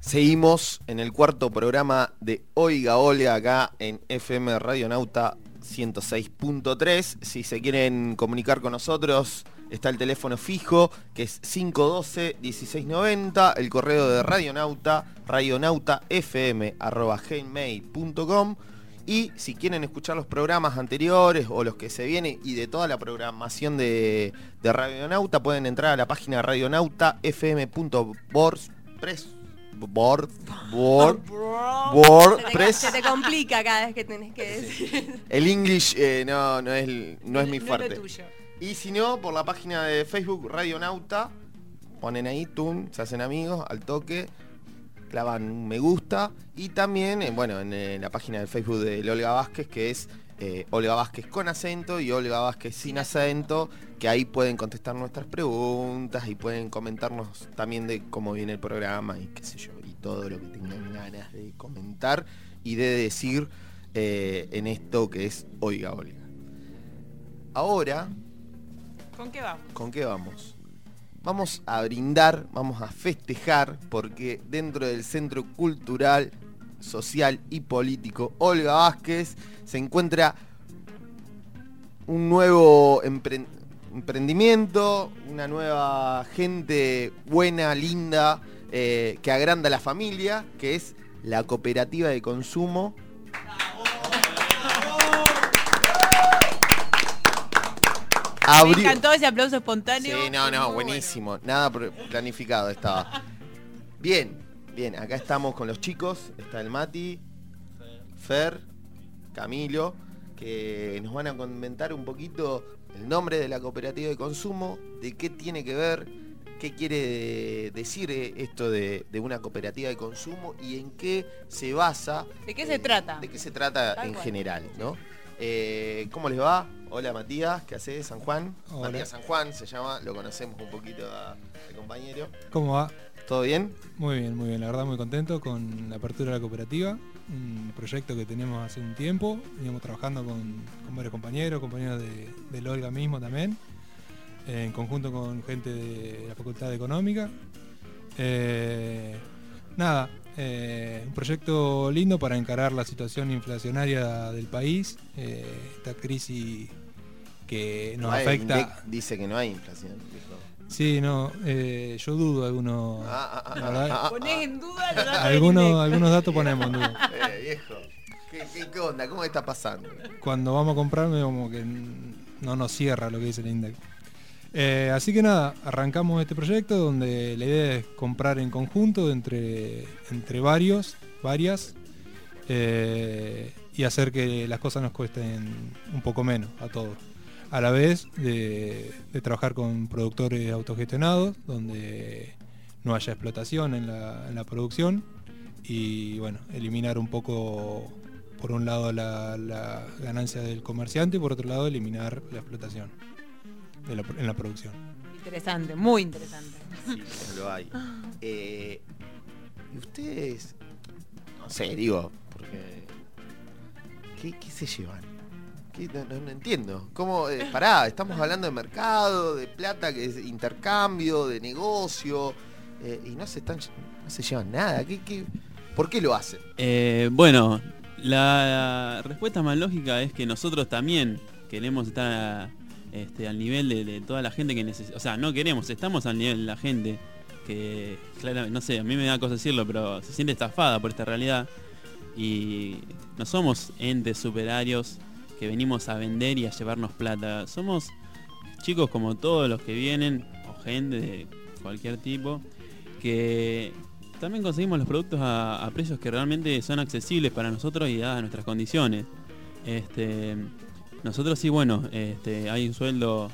Seguimos en el cuarto programa de Oiga Olga acá en FM Radio Nauta 106.3. Si se quieren comunicar con nosotros, está el teléfono fijo que es 512-1690, el correo de Radionauta, radionautafm.gmail.com y si quieren escuchar los programas anteriores o los que se vienen y de toda la programación de, de Radionauta, pueden entrar a la página radionautafm.wordpress. Board, board, Se te, WordPress. se te complica cada vez que tenés que decir. El English eh, no, no es, no es mi No fuerte. tuyo. y si no, por la página de Facebook Radionauta, ponen ahí, tum, se hacen amigos al toque, clavan un me gusta. Y también, eh, bueno, en eh, la página de Facebook de Olga Vázquez, que es eh, Olga Vázquez con acento y Olga Vázquez sin acento, que ahí pueden contestar nuestras preguntas y pueden comentarnos también de cómo viene el programa y qué sé yo, y todo lo que tengan ganas de comentar y de decir eh, en esto que es Oiga Olga. Ahora, ¿Con qué va? ¿con qué vamos? Vamos a brindar, vamos a festejar, porque dentro del Centro Cultural, Social y Político Olga Vázquez se encuentra un nuevo empre- emprendimiento, una nueva gente buena, linda, eh, que agranda la familia, que es la cooperativa de consumo Abrió- Me encantó ese aplauso espontáneo. Sí, no, no, buenísimo. Nada planificado estaba. Bien, bien, acá estamos con los chicos. Está el Mati, Fer, Camilo, que nos van a comentar un poquito el nombre de la cooperativa de consumo, de qué tiene que ver, qué quiere decir eh, esto de, de una cooperativa de consumo y en qué se basa. ¿De qué se trata? De qué se trata Tal en cual. general, ¿no? Eh, ¿Cómo les va? Hola Matías, ¿qué haces? San Juan. Hola. Matías San Juan se llama, lo conocemos un poquito al compañero. ¿Cómo va? ¿Todo bien? Muy bien, muy bien. La verdad muy contento con la apertura de la cooperativa. Un proyecto que tenemos hace un tiempo. Veníamos trabajando con, con varios compañeros, compañeros de, del Olga mismo también. En conjunto con gente de la Facultad de Económica. Eh, nada, eh, un proyecto lindo para encarar la situación inflacionaria del país. eh, esta crisis que nos No hay- afecta. INDEC dice que no hay inflación. dijo. Sí, no, eh, yo dudo algunos. Ah, ah, ah, ah, Ponés en duda los datos algunos, INDEC. algunos datos ponemos en duda. Eh, viejo. ¿Qué, qué, qué onda? ¿Cómo está pasando? Cuando vamos a comprarme como que no nos cierra lo que dice el index. Eh, así que nada, arrancamos este proyecto donde la idea es comprar en conjunto entre, entre varios, varias, eh, y hacer que las cosas nos cuesten un poco menos a todos. A la vez de, trabajar con productores autogestionados, donde no haya explotación en la, producción y bueno, eliminar un poco, por un lado, la, la ganancia del comerciante y por otro lado, eliminar la explotación de la- en la producción. Interesante, muy interesante. Sí, lo hay. Eh, ¿Y ustedes? No sé, digo, porque. ¿Qué, qué se llevan? ¿Qué? No, no- no entiendo. ¿Cómo? eh, pará, estamos hablando de mercado, de plata, que es intercambio, de negocio, eh, y no se están no se llevan nada. ¿Qué, qué, por qué lo hacen? Eh, bueno, la respuesta más lógica es que nosotros también queremos estar este, al nivel de, toda la gente que necesita. O sea, no queremos, estamos al nivel de la gente que, claramente, no sé, a mí me da cosa decirlo, pero se siente estafada por esta realidad. Y no somos entes superarios que venimos a vender y a llevarnos plata. Somos chicos como todos los que vienen, o gente de cualquier tipo, que también conseguimos los productos a, a precios que realmente son accesibles para nosotros y dadas nuestras condiciones. Este, nosotros sí, bueno, este, hay un sueldo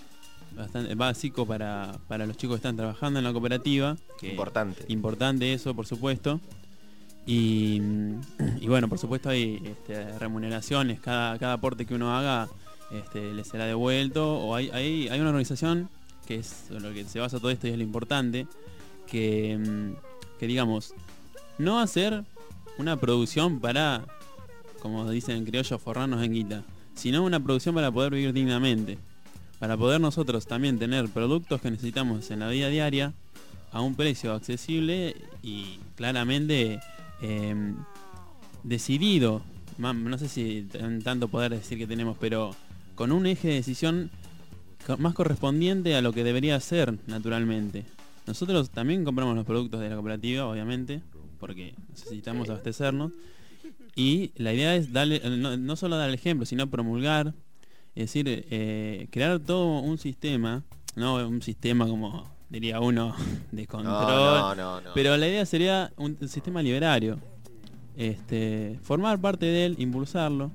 bastante básico para, para los chicos que están trabajando en la cooperativa. que- Importante. Importante eso, por supuesto. Y, y bueno, por supuesto hay este, remuneraciones, cada, cada aporte que uno haga este, le será devuelto. O hay, hay, hay una organización que es lo que se basa todo esto y es lo importante, que, mm, que digamos, no hacer una producción para, como dicen en criollo, forrarnos en guita, sino una producción para poder vivir dignamente. Para poder nosotros también tener productos que necesitamos en la vida diaria a un precio accesible y claramente eh, decidido. No sé si tan- tanto poder decir que tenemos, pero con un eje de decisión más correspondiente a lo que debería ser naturalmente. Nosotros también compramos los productos de la cooperativa, obviamente, porque necesitamos abastecernos. Y la idea es darle, eh, no, no solo dar el ejemplo, sino promulgar, es decir, eh, crear todo un sistema, no un sistema como diría uno de control, no, no, no. pero la idea sería un sistema liberario, este, formar parte de él, impulsarlo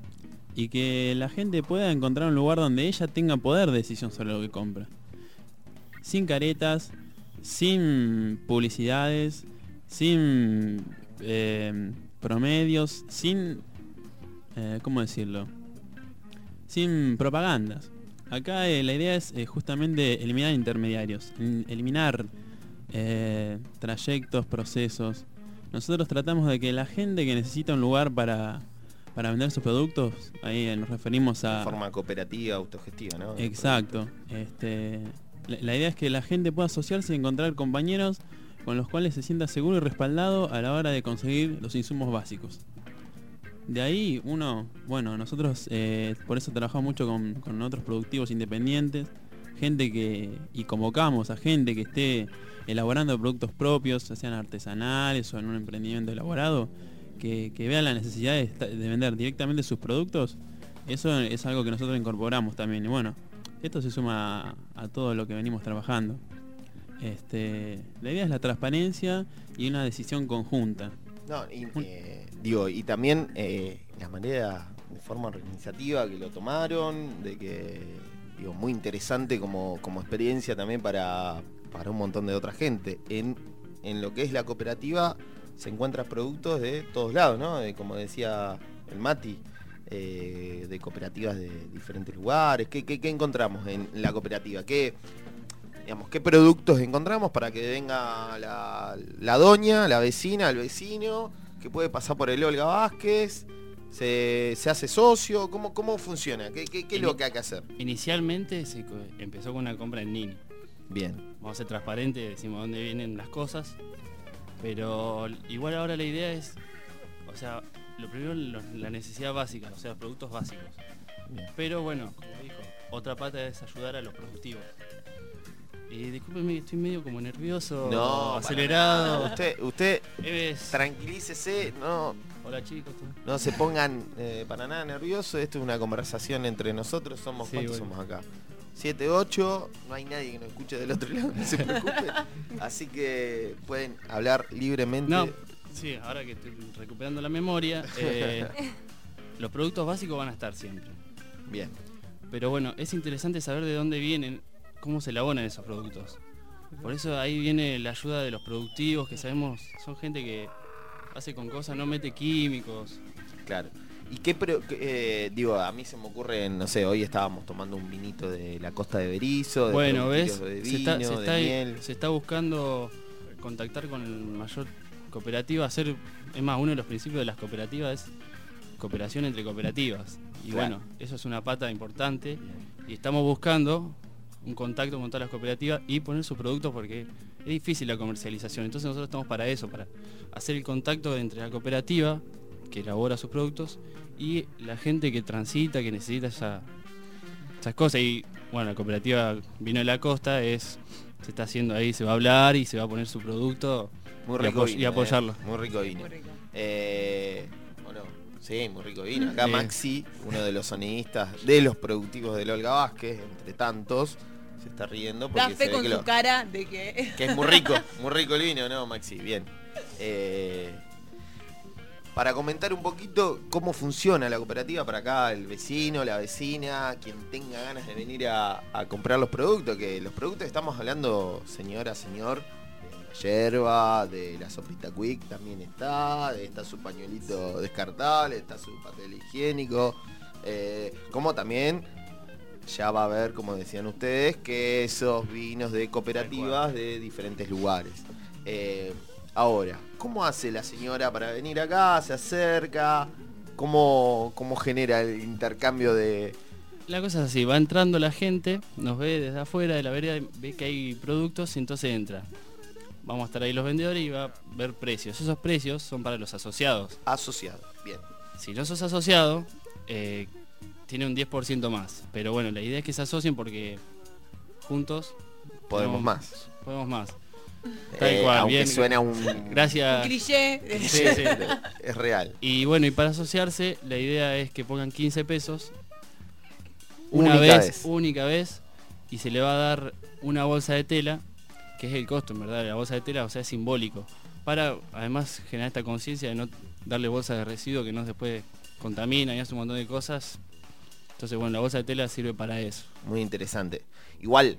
y que la gente pueda encontrar un lugar donde ella tenga poder de decisión sobre lo que compra, sin caretas, sin publicidades, sin eh, promedios, sin, eh, ¿cómo decirlo? Sin propagandas. Acá eh, la idea es eh, justamente eliminar intermediarios, el- eliminar eh, trayectos, procesos. Nosotros tratamos de que la gente que necesita un lugar para, para vender sus productos, ahí nos referimos a... De forma cooperativa, autogestiva, ¿no? Exacto. Este, la, la idea es que la gente pueda asociarse y encontrar compañeros con los cuales se sienta seguro y respaldado a la hora de conseguir los insumos básicos. De ahí uno, bueno, nosotros eh, por eso trabajamos mucho con, otros productivos independientes, gente que, y convocamos a gente que esté elaborando productos propios, ya sean artesanales o en un emprendimiento elaborado, que, vea la necesidad de, vender directamente sus productos, eso es algo que nosotros incorporamos también. Y bueno, esto se suma a todo lo que venimos trabajando. Este, la idea es la transparencia y una decisión conjunta. No, y, eh, digo, y también eh, la manera de forma organizativa que lo tomaron, de que, digo, muy interesante como, como experiencia también para, para un montón de otra gente. En, en lo que es la cooperativa se encuentran productos de todos lados, ¿no? De, como decía el Mati, eh, de cooperativas de diferentes lugares. ¿Qué, qué- qué encontramos en la cooperativa? ¿Qué, digamos, qué productos encontramos para que venga la, la doña, la vecina, el vecino, que puede pasar por el Olga Vázquez, se, se hace socio, ¿cómo, cómo funciona? ¿Qué, qué- qué es lo que hay que hacer? Inicialmente se empezó con una compra en Nini. Bien. Vamos a ser transparentes, decimos dónde vienen las cosas. Pero igual ahora la idea es, o sea, lo primero lo- la necesidad básica, o sea, los productos básicos. Pero bueno, como dijo, otra pata es ayudar a los productivos. Y discúlpeme, estoy medio como nervioso, No, acelerado. Usted, usted Es- tranquilícese, no, Hola chicos. no se pongan eh, para nada nerviosos. Esto es una conversación entre nosotros. Somos Sí, cuántos bueno. somos acá. 7, 8, no hay nadie que nos escuche del otro lado, no se preocupen. Así que pueden hablar libremente. No, sí, ahora que estoy recuperando la memoria, eh, los productos básicos van a estar siempre. Bien. Pero bueno, es interesante saber de dónde vienen, cómo se elaboran esos productos. Por eso ahí viene la ayuda de los productivos, que sabemos, son gente que hace con cosas, no mete químicos. Claro. ¿Y qué, eh, digo, a mí se me ocurre, no sé, hoy estábamos tomando un vinito de la costa de Berizo, de Bueno, ¿ves? se, está, se, de está, miel. se está buscando contactar con el mayor cooperativa, hacer, es más, uno de los principios de las cooperativas es cooperación entre cooperativas. Y Claro. bueno, eso es una pata importante y estamos buscando un contacto con todas las cooperativas y poner sus productos porque es difícil la comercialización. Entonces nosotros estamos para eso, para hacer el contacto entre la cooperativa que elabora sus productos y la gente que transita, que necesita esa, esas cosas. Y bueno, la cooperativa Vino de la Costa es, se está haciendo ahí, se va a hablar y se va a poner su producto Muy y, rico apoy- vino, y eh, apoyarlo. Muy rico vino. Eh, bueno, sí, muy rico vino. Acá Sí. Maxi, uno de los sonidistas de los productivos del Olga Vázquez, entre tantos, se está riendo porque Da se fe ve con que, su lo- cara de que... que es muy rico, muy rico el vino, ¿no, Maxi? Bien. Eh, para comentar un poquito cómo funciona la cooperativa para acá, el vecino, la vecina, quien tenga ganas de venir a, a comprar los productos, que los productos estamos hablando, señora, señor, de la yerba, de la sopita quick también está, está su pañuelito descartable, está su papel higiénico, eh, como también ya va a haber, como decían ustedes, quesos, vinos de cooperativas de diferentes lugares. Eh, ahora, ¿cómo hace la señora para venir acá? ¿Se acerca? ¿Cómo, cómo genera el intercambio de... La cosa es así, va entrando la gente, nos ve desde afuera de la vereda, ve que hay productos y entonces entra. Vamos a estar ahí los vendedores y va a ver precios. Esos precios son para los asociados. Asociados, bien. Si no sos asociado, eh, tiene un 10% más. Pero bueno, la idea es que se asocien porque juntos Podemos más. Podemos más. Eh, aunque suena un- Gracias. Un cliché. Sí, sí. Es real. Y bueno, y para asociarse, la idea es que pongan 15 pesos una Única vez, vez. única vez, y se le va a dar una bolsa de tela, que es el costo, en verdad, la bolsa de tela, o sea, es simbólico, para además generar esta conciencia de no darle bolsa de residuo que no después contamina y hace un montón de cosas. Entonces, bueno, la bolsa de tela sirve para eso. Muy interesante. Igual,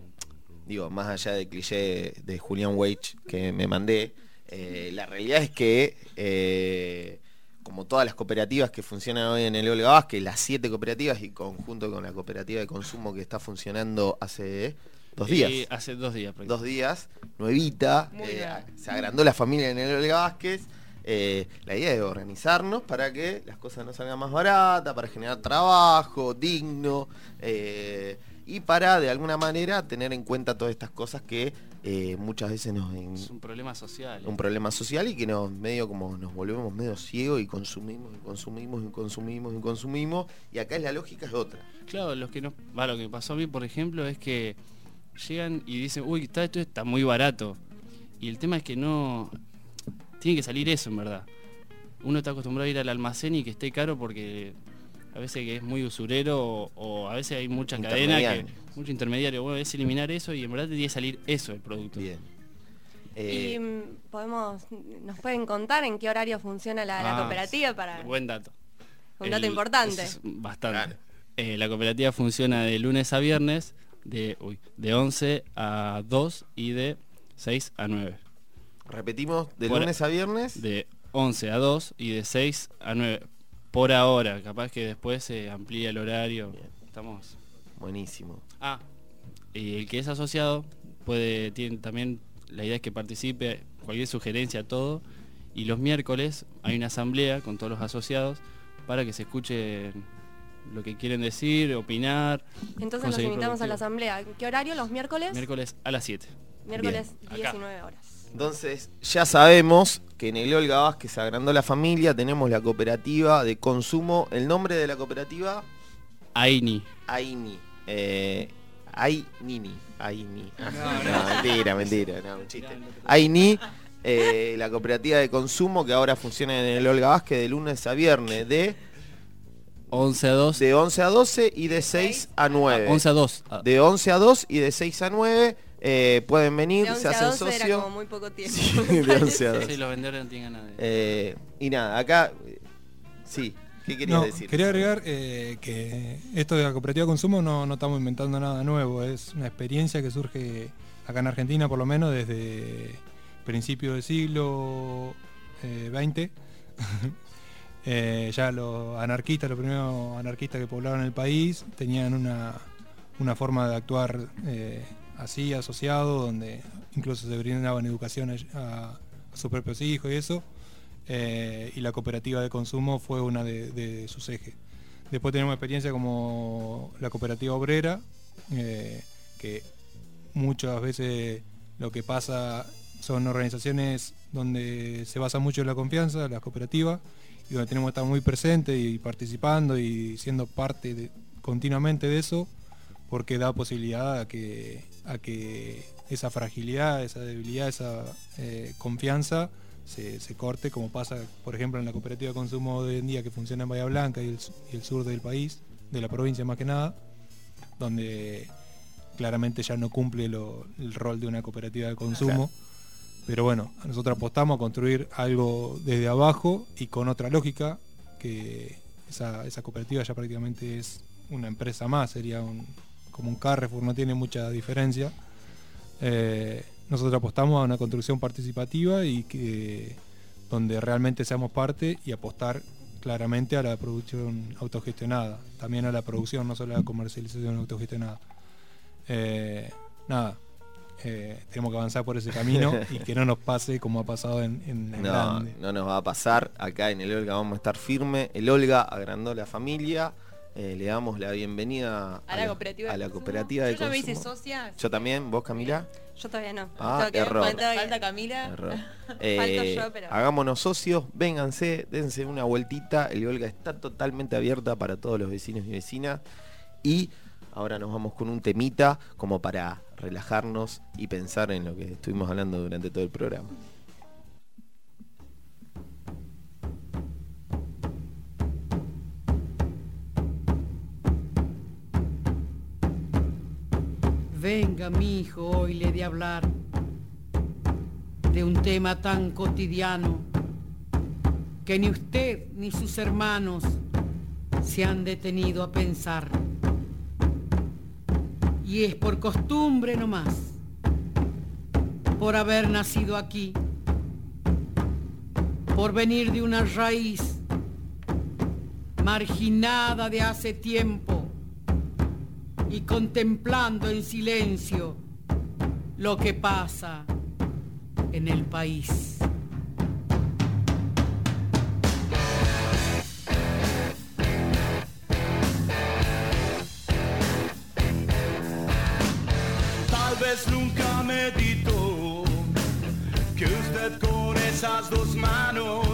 digo, más allá del cliché de Julian Wage que me mandé, eh, la realidad es que, eh, como todas las cooperativas que funcionan hoy en el Olga Vázquez, las siete cooperativas y conjunto con la cooperativa de consumo que está funcionando hace dos días. Hace dos días. Dos días, nuevita, eh, se agrandó la familia en el Olga Vázquez. Eh, la idea es organizarnos para que las cosas no salgan más baratas, para generar trabajo digno eh, y para de alguna manera tener en cuenta todas estas cosas que eh, muchas veces nos Es un problema social. un problema social y que nos medio como nos volvemos medio ciegos y consumimos y consumimos y consumimos y consumimos y acá es la lógica es otra. Claro, los que no, va, lo que pasó a mí, por ejemplo, es que llegan y dicen, uy, está, esto está muy barato. Y el tema es que no. Tiene que salir eso, en verdad. Uno está acostumbrado a ir al almacén y que esté caro porque a veces que es muy usurero o, o a veces hay mucha cadena, que, mucho intermediario. Bueno, es eliminar eso y en verdad tiene que salir eso el producto. Bien. Y mm, podemos, nos pueden contar en qué horario funciona la, la Ah, cooperativa para Buen dato. un dato El- importante. es bastante. Eh, la cooperativa funciona de lunes a viernes, de, uy, de 11 a 2 y de 6 a 9. Repetimos, de Por- lunes a viernes. De 11 a 2 y de 6 a 9. Por ahora, capaz que después se amplía el horario. Estamos. Buenísimo. Ah, y el que es asociado puede, tiene también, la idea es que participe, cualquier sugerencia, todo. Y los miércoles hay una asamblea con todos los asociados para que se escuche lo que quieren decir, opinar. Entonces nos invitamos a la asamblea. ¿Qué horario? ¿Los miércoles? Miércoles a las 7. Miércoles Bien. 19 horas. Entonces, ya sabemos que en el Olga Vázquez se agrandó la familia, tenemos la cooperativa de consumo. El nombre de la cooperativa, Aini. Aini. Eh, Ainini. Aini. No, mentira, mentira, no, un chiste. Aini, eh, la cooperativa de consumo que ahora funciona en el Olga Vázquez de lunes a viernes de 11 a 2. De 11 a 12 y de 6 a 9. 11 a 2. De 11 a 2 y de 6 a 9. Eh, pueden venir, De 11 se a hacen 12 era socios. como muy poco tiempo. Sí, me de 11 a parece. 12. Sí, los vendedores no tienen ganas de... Eh, y nada, acá. eh, Sí, ¿qué querías No, decir? Quería agregar eh, que esto de la cooperativa de consumo no, no estamos inventando nada nuevo, es una experiencia que surge acá en Argentina por lo menos desde principios del siglo eh, XX. Eh, ya los anarquistas, los primeros anarquistas que poblaron el país, tenían una, una forma de actuar eh, así, asociado, donde incluso se brindaban educación a, sus propios hijos y eso. Eh, y la cooperativa de consumo fue una de, sus ejes. Después tenemos experiencia como la cooperativa obrera, eh, que muchas veces lo que pasa son organizaciones donde se basa mucho en la confianza, las cooperativas, y donde tenemos que estar muy presentes y participando y siendo parte continuamente de eso, porque da posibilidad a que, a que esa fragilidad, esa debilidad, esa eh, confianza se, se corte, como pasa, por ejemplo, en la cooperativa de consumo de hoy en día que funciona en Bahía Blanca y el, su- y el sur del país, de la provincia más que nada, donde claramente ya no cumple lo- el rol de una cooperativa de consumo. Pero bueno, nosotros apostamos a construir algo desde abajo y con otra lógica, que esa, esa cooperativa ya prácticamente es una empresa más, sería un, como un Carrefour, no tiene mucha diferencia. Eh, nosotros apostamos a una construcción participativa y que donde realmente seamos parte y apostar claramente a la producción autogestionada, también a la producción, no solo a la comercialización autogestionada. Eh, nada, eh, tenemos que avanzar por ese camino y que no nos pase como ha pasado en, en el No, grande. no nos va a pasar. Acá en el Olga vamos a estar firme. El Olga agrandó la familia. Eh, le damos la bienvenida A la cooperativa a de la cooperativa de Yo ya me hice socia. Yo también, vos Camila. Yo todavía no. Ah, que- error. falta- Falta Camila. Error. Falto Eh, yo, pero- Hagámonos socios, vénganse, dense una vueltita. El Olga está totalmente abierta para todos los vecinos y vecinas. Y ahora nos vamos con un temita como para relajarnos y pensar en lo que estuvimos hablando durante todo el programa. Venga, mi hijo, hoy le de hablar de un tema tan cotidiano que ni usted ni sus hermanos se han detenido a pensar. Y es por costumbre nomás, por haber nacido aquí, por venir de una raíz marginada de hace tiempo y contemplando en silencio lo que pasa en el país. Tal vez nunca meditó que usted con esas dos manos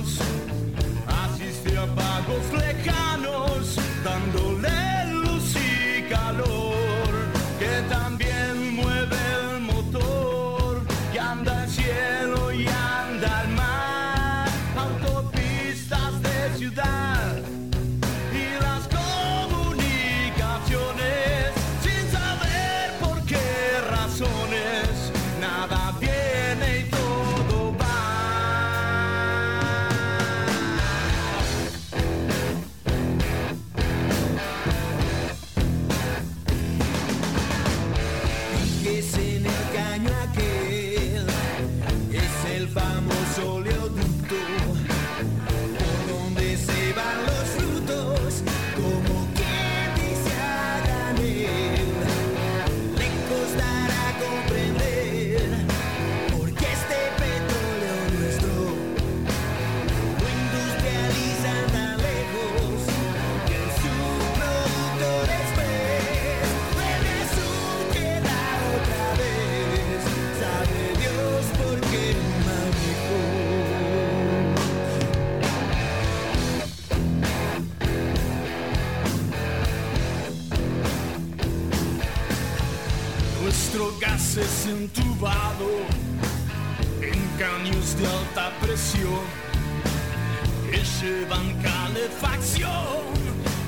llevan calefacción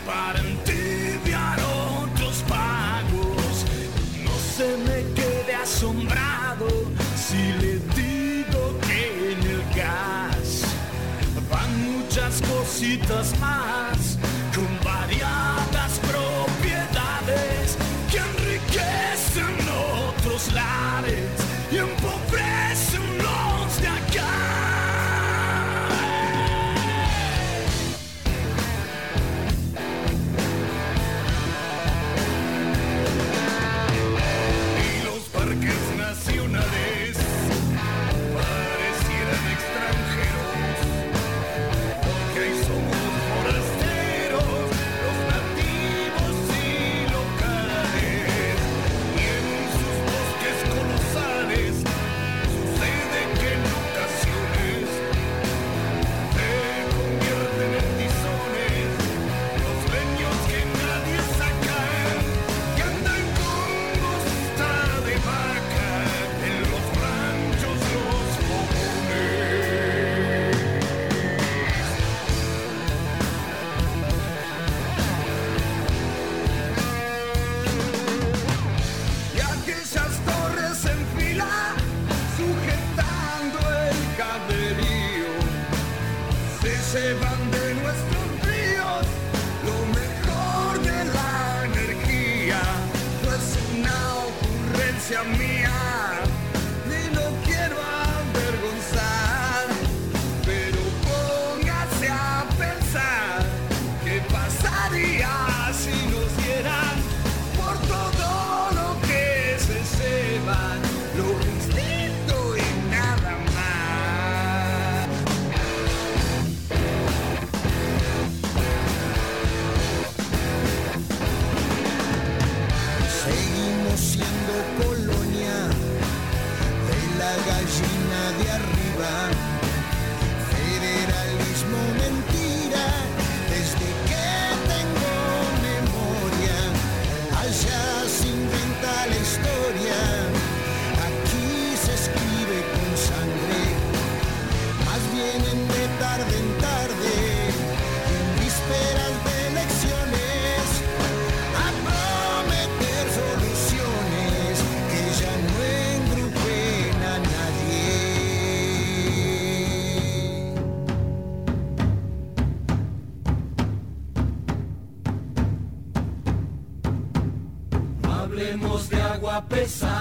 para entibiar otros pagos. No se me quede asombrado si le digo que en el gas van muchas cositas más de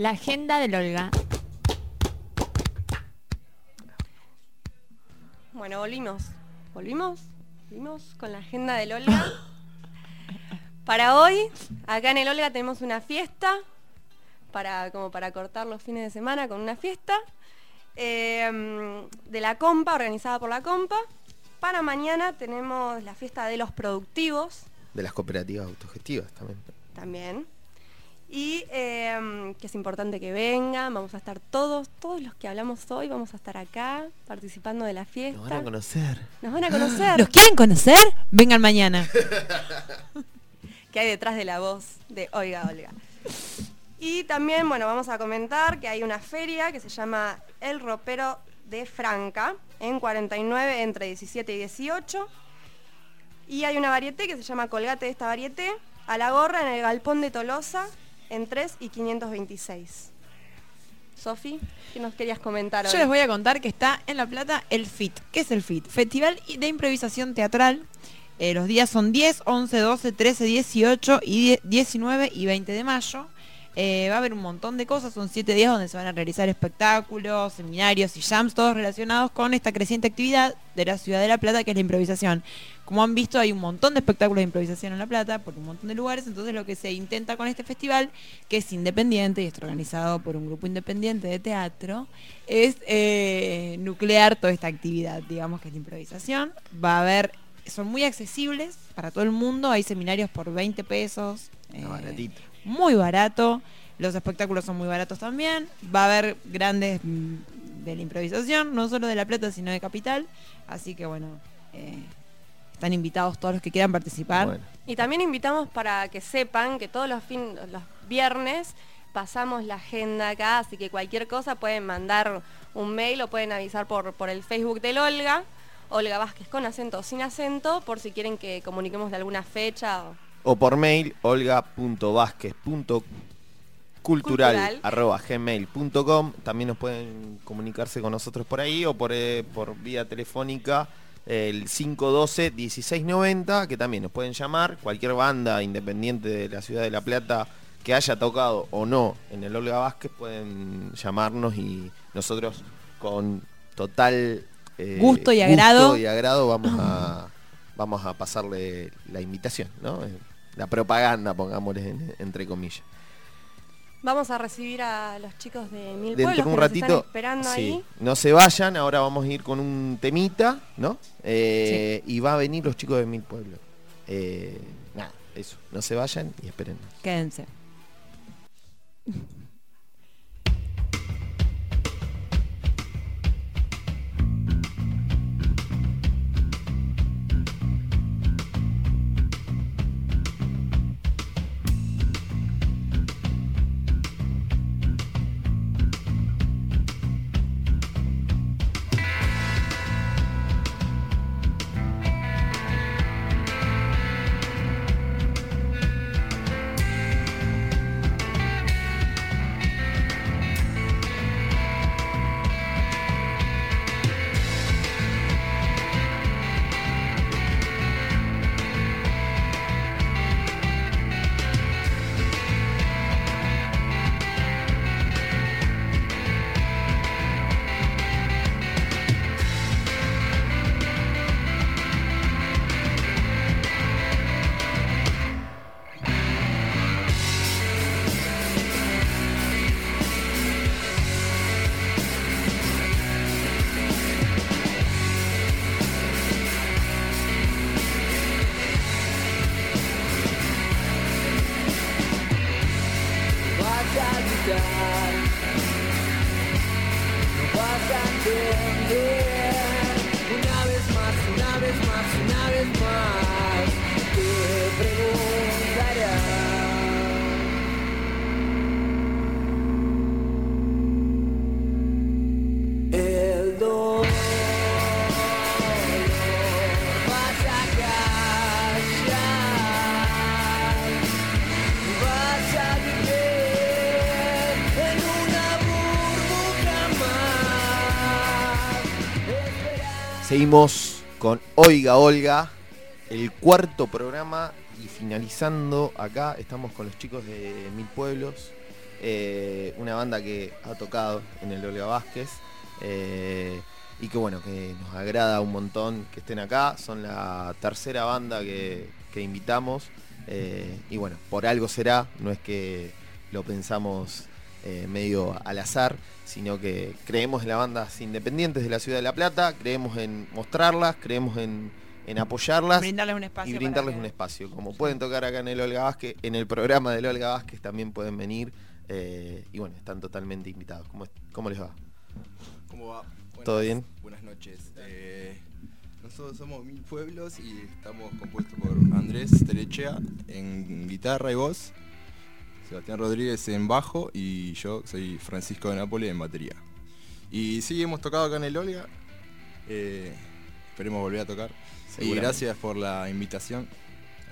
La agenda del Olga. Bueno, volvimos. ¿Volvimos? Volvimos con la agenda del Olga. Para hoy, acá en el Olga tenemos una fiesta, para, como para cortar los fines de semana con una fiesta, eh, de la Compa, organizada por la Compa. Para mañana tenemos la fiesta de los productivos, De las cooperativas autogestivas también. también. Y eh, que es importante que vengan, vamos a estar todos, todos los que hablamos hoy, vamos a estar acá participando de la fiesta. Nos van a conocer. Nos van a conocer. ¿Los quieren conocer? Vengan mañana. que hay detrás de la voz de Oiga Olga. Y también, bueno, vamos a comentar que hay una feria que se llama El Ropero de Franca, en 49 entre 17 y 18. Y hay una varieté que se llama Colgate de esta varieté, a la gorra en el Galpón de Tolosa, en 3 y 526. Sofi, ¿qué nos querías comentar hoy? Yo les voy a contar que está en La Plata el FIT. ¿Qué es el FIT? Festival de Improvisación Teatral. Eh, los días son 10, 11, 12, 13, 18 y 10 19 y 20 de mayo. Eh, va a haber un montón de cosas, son 7 días donde se van a realizar espectáculos, seminarios y jams, todos relacionados con esta creciente actividad de la ciudad de La Plata, que es la improvisación. Como han visto, hay un montón de espectáculos de improvisación en La Plata, por un montón de lugares, entonces lo que se intenta con este festival, que es independiente y está organizado por un grupo independiente de teatro, es eh, nuclear toda esta actividad, digamos que es la improvisación. Va a haber, son muy accesibles para todo el mundo, hay seminarios por 20 pesos. eh, baratito. muy barato. Los espectáculos son muy baratos también. Va a haber grandes mm, de la improvisación, no solo de La Plata, sino de Capital. Así que bueno, eh, están invitados todos los que quieran participar. Y también invitamos para que sepan que todos los, fin, los viernes pasamos la agenda acá, así que cualquier cosa pueden mandar un mail o pueden avisar por, por el Facebook del Olga, Olga Vázquez con acento o sin acento, por si quieren que comuniquemos de alguna fecha. o- O por mail, olga.vázquez.cultural.gmail.com También nos pueden comunicarse con nosotros por ahí o por, eh, por vía telefónica el 512-1690, que también nos pueden llamar. Cualquier banda independiente de la ciudad de La Plata que haya tocado o no en el Olga Vázquez pueden llamarnos y nosotros con total eh, Gusto y agrado. y agrado vamos a vamos a pasarle la invitación, ¿no? Eh, La propaganda, pongámosle en- entre comillas. Vamos a recibir a los chicos de Mil Dentro Pueblos de un que nos ratito, están esperando sí, ahí. no se vayan, ahora vamos a ir con un temita, ¿no? Eh, Y va a venir los chicos de Mil Pueblos. Eh, nada, eso, no se vayan y esperen. Quédense. Seguimos con Oiga Olga, el cuarto programa y finalizando acá estamos con los chicos de Mil Pueblos, eh, una banda que ha tocado en el Olga Vázquez eh, y que bueno, que nos agrada un montón que estén acá, son la tercera banda que, que invitamos eh, y bueno, por algo será, no es que lo pensamos medio al azar, sino que creemos en las bandas independientes de la ciudad de La Plata, creemos en mostrarlas, creemos en, en apoyarlas Brindarles un espacio y brindarles un espacio. Como pueden tocar acá en el Olga Vázquez, en el programa del Olga Vázquez también pueden venir eh, y bueno, están totalmente invitados. ¿Cómo, cómo les va? ¿Cómo va? ¿Todo bien? Buenas noches. Eh, nosotros somos Mil Pueblos y estamos compuestos por Andrés Terechea en guitarra y voz, Sebastián Rodríguez en bajo y yo soy Francisco de Nápoles en batería. Y sí, hemos tocado acá en el Olga. eh, esperemos volver a tocar. Y gracias por la invitación.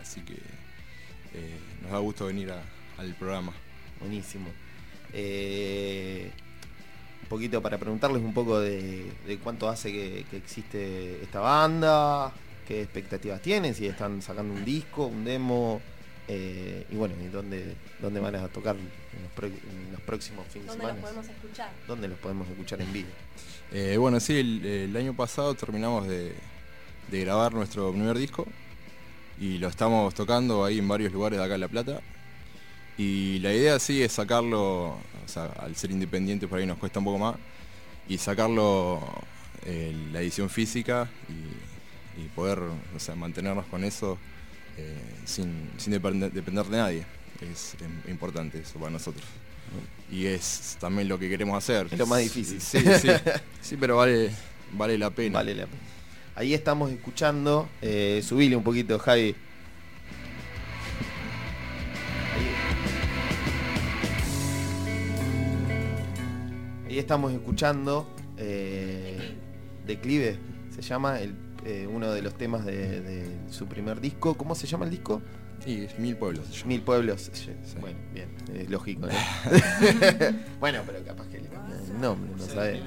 Así que eh, nos da gusto venir a- al programa. Buenísimo. Eh, poquito para preguntarles un poco de, de cuánto hace que, que existe esta banda, qué expectativas tienen, si están sacando un disco, un demo, eh, y bueno, y dónde, dónde van a tocar en los, pro- en los próximos fines de ¿Dónde los semana. podemos escuchar? ¿Dónde los podemos escuchar en vivo? Eh, bueno, sí, el, el año pasado terminamos de, de grabar nuestro primer disco y lo estamos tocando ahí en varios lugares de acá en La Plata. Y la idea sí es sacarlo, o sea, al ser independiente por ahí nos cuesta un poco más, y sacarlo eh, la edición física y, y poder o sea, mantenernos con eso sin, sin depender, depender de nadie. Es, em, importante eso para nosotros. Y es también lo que queremos hacer. Es lo más difícil. Sí, sí, sí, pero vale, vale la pena. Vale la pena. Ahí estamos escuchando, eh, subile un poquito, Javi. Ahí, Ahí estamos escuchando eh, Declive, se llama el, eh, uno de los temas de, de su primer disco. ¿Cómo se llama el disco? Sí, es Mil Pueblos. se llama. Mil Pueblos. Bueno, bien, es lógico. ¿no? bueno, pero capaz que le cambian el nombre, no sabés.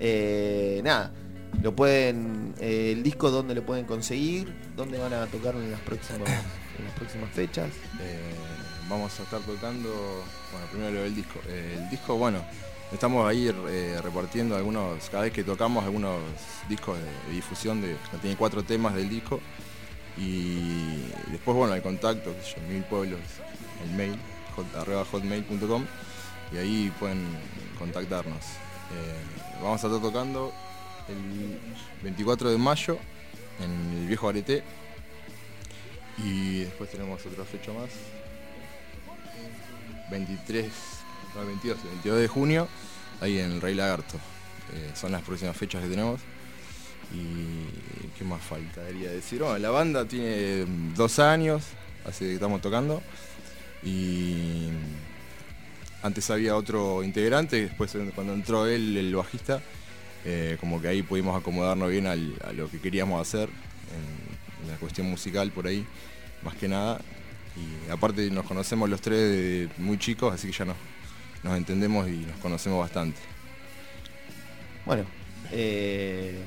Eh, nada, lo pueden, eh, el disco dónde lo pueden conseguir, dónde van a tocar en las próximas, en las próximas fechas. Eh, vamos a estar tocando, bueno, primero lo del disco. Eh, el disco, bueno, estamos ahí eh, repartiendo algunos, cada vez que tocamos algunos discos de, difusión, de, tiene cuatro temas del disco. Y después, bueno, el contacto, sé yo, mil pueblos, el mail, hot, arroba hotmail.com y ahí pueden contactarnos. Eh, vamos a estar tocando el 24 de mayo en el viejo Areté y después tenemos otra fecha más. 23, no, 22, 22 de junio, ahí en el Rey Lagarto. Eh, son las próximas fechas que tenemos. Y qué más faltaría decir. Bueno, la banda tiene mm, dos años, así que estamos tocando. Y antes había otro integrante, después cuando entró él, el bajista, eh, como que ahí pudimos acomodarnos bien al- a lo que queríamos hacer en, en la cuestión musical por ahí, más que nada. Y aparte nos conocemos los tres de muy chicos, así que ya nos, nos entendemos y nos conocemos bastante. Bueno, eh,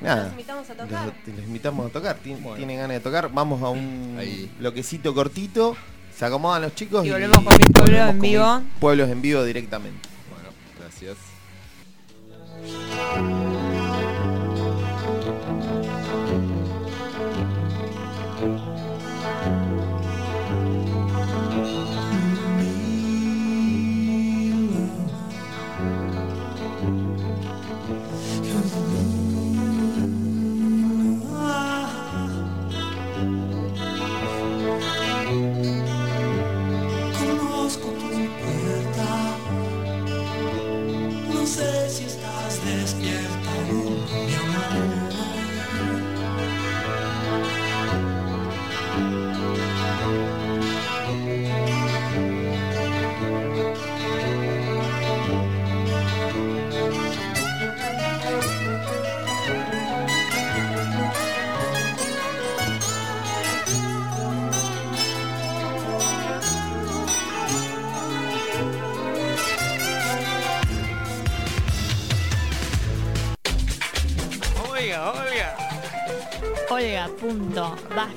nada. Los invitamos a tocar. Los, los invitamos a tocar. Tien- Tienen ganas de tocar. Vamos a un Ahí. bloquecito cortito. Se acomodan los chicos Y volvemos con Pueblos volvemos en vivo. Pueblos en vivo directamente. Bueno, gracias.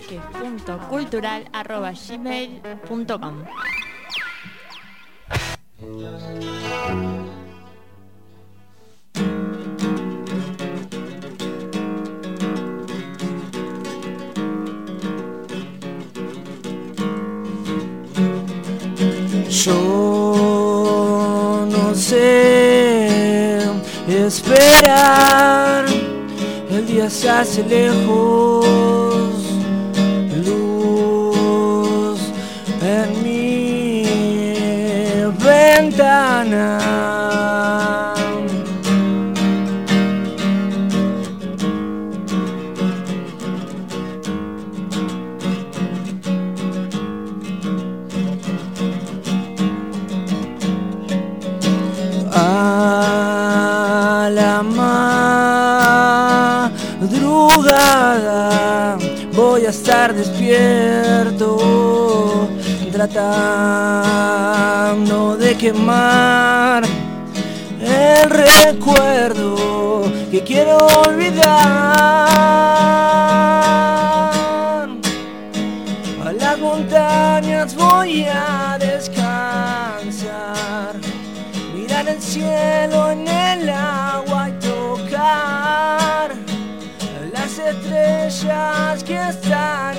olga.vázquez.cultural.gmail.com Yo no sé esperar, el día se hace lejos, ventana. A la madrugada voy a estar despierto, tratando de quemar el recuerdo que quiero olvidar. A las montañas voy a descansar, mirar el cielo en el agua y tocar las estrellas que están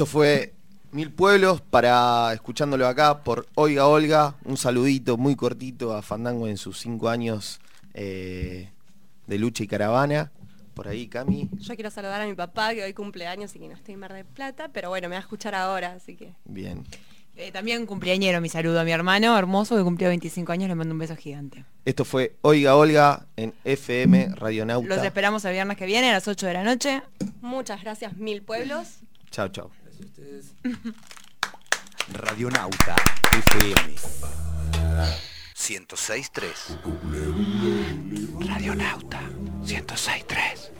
Esto fue Mil Pueblos para escuchándolo acá por Oiga Olga. Un saludito muy cortito a Fandango en sus cinco años eh, de lucha y caravana. Por ahí, Cami. Yo quiero saludar a mi papá que hoy cumple años y que no estoy en Mar del Plata, pero bueno, me va a escuchar ahora, así que. Bien. Eh, también cumpleañero, mi saludo a mi hermano hermoso que cumplió 25 años, le mando un beso gigante. Esto fue Oiga Olga en FM Radionauta. Los esperamos el viernes que viene a las 8 de la noche. Muchas gracias, mil pueblos. Chao, chao. Radionauta FM 106.3 Radionauta 106.3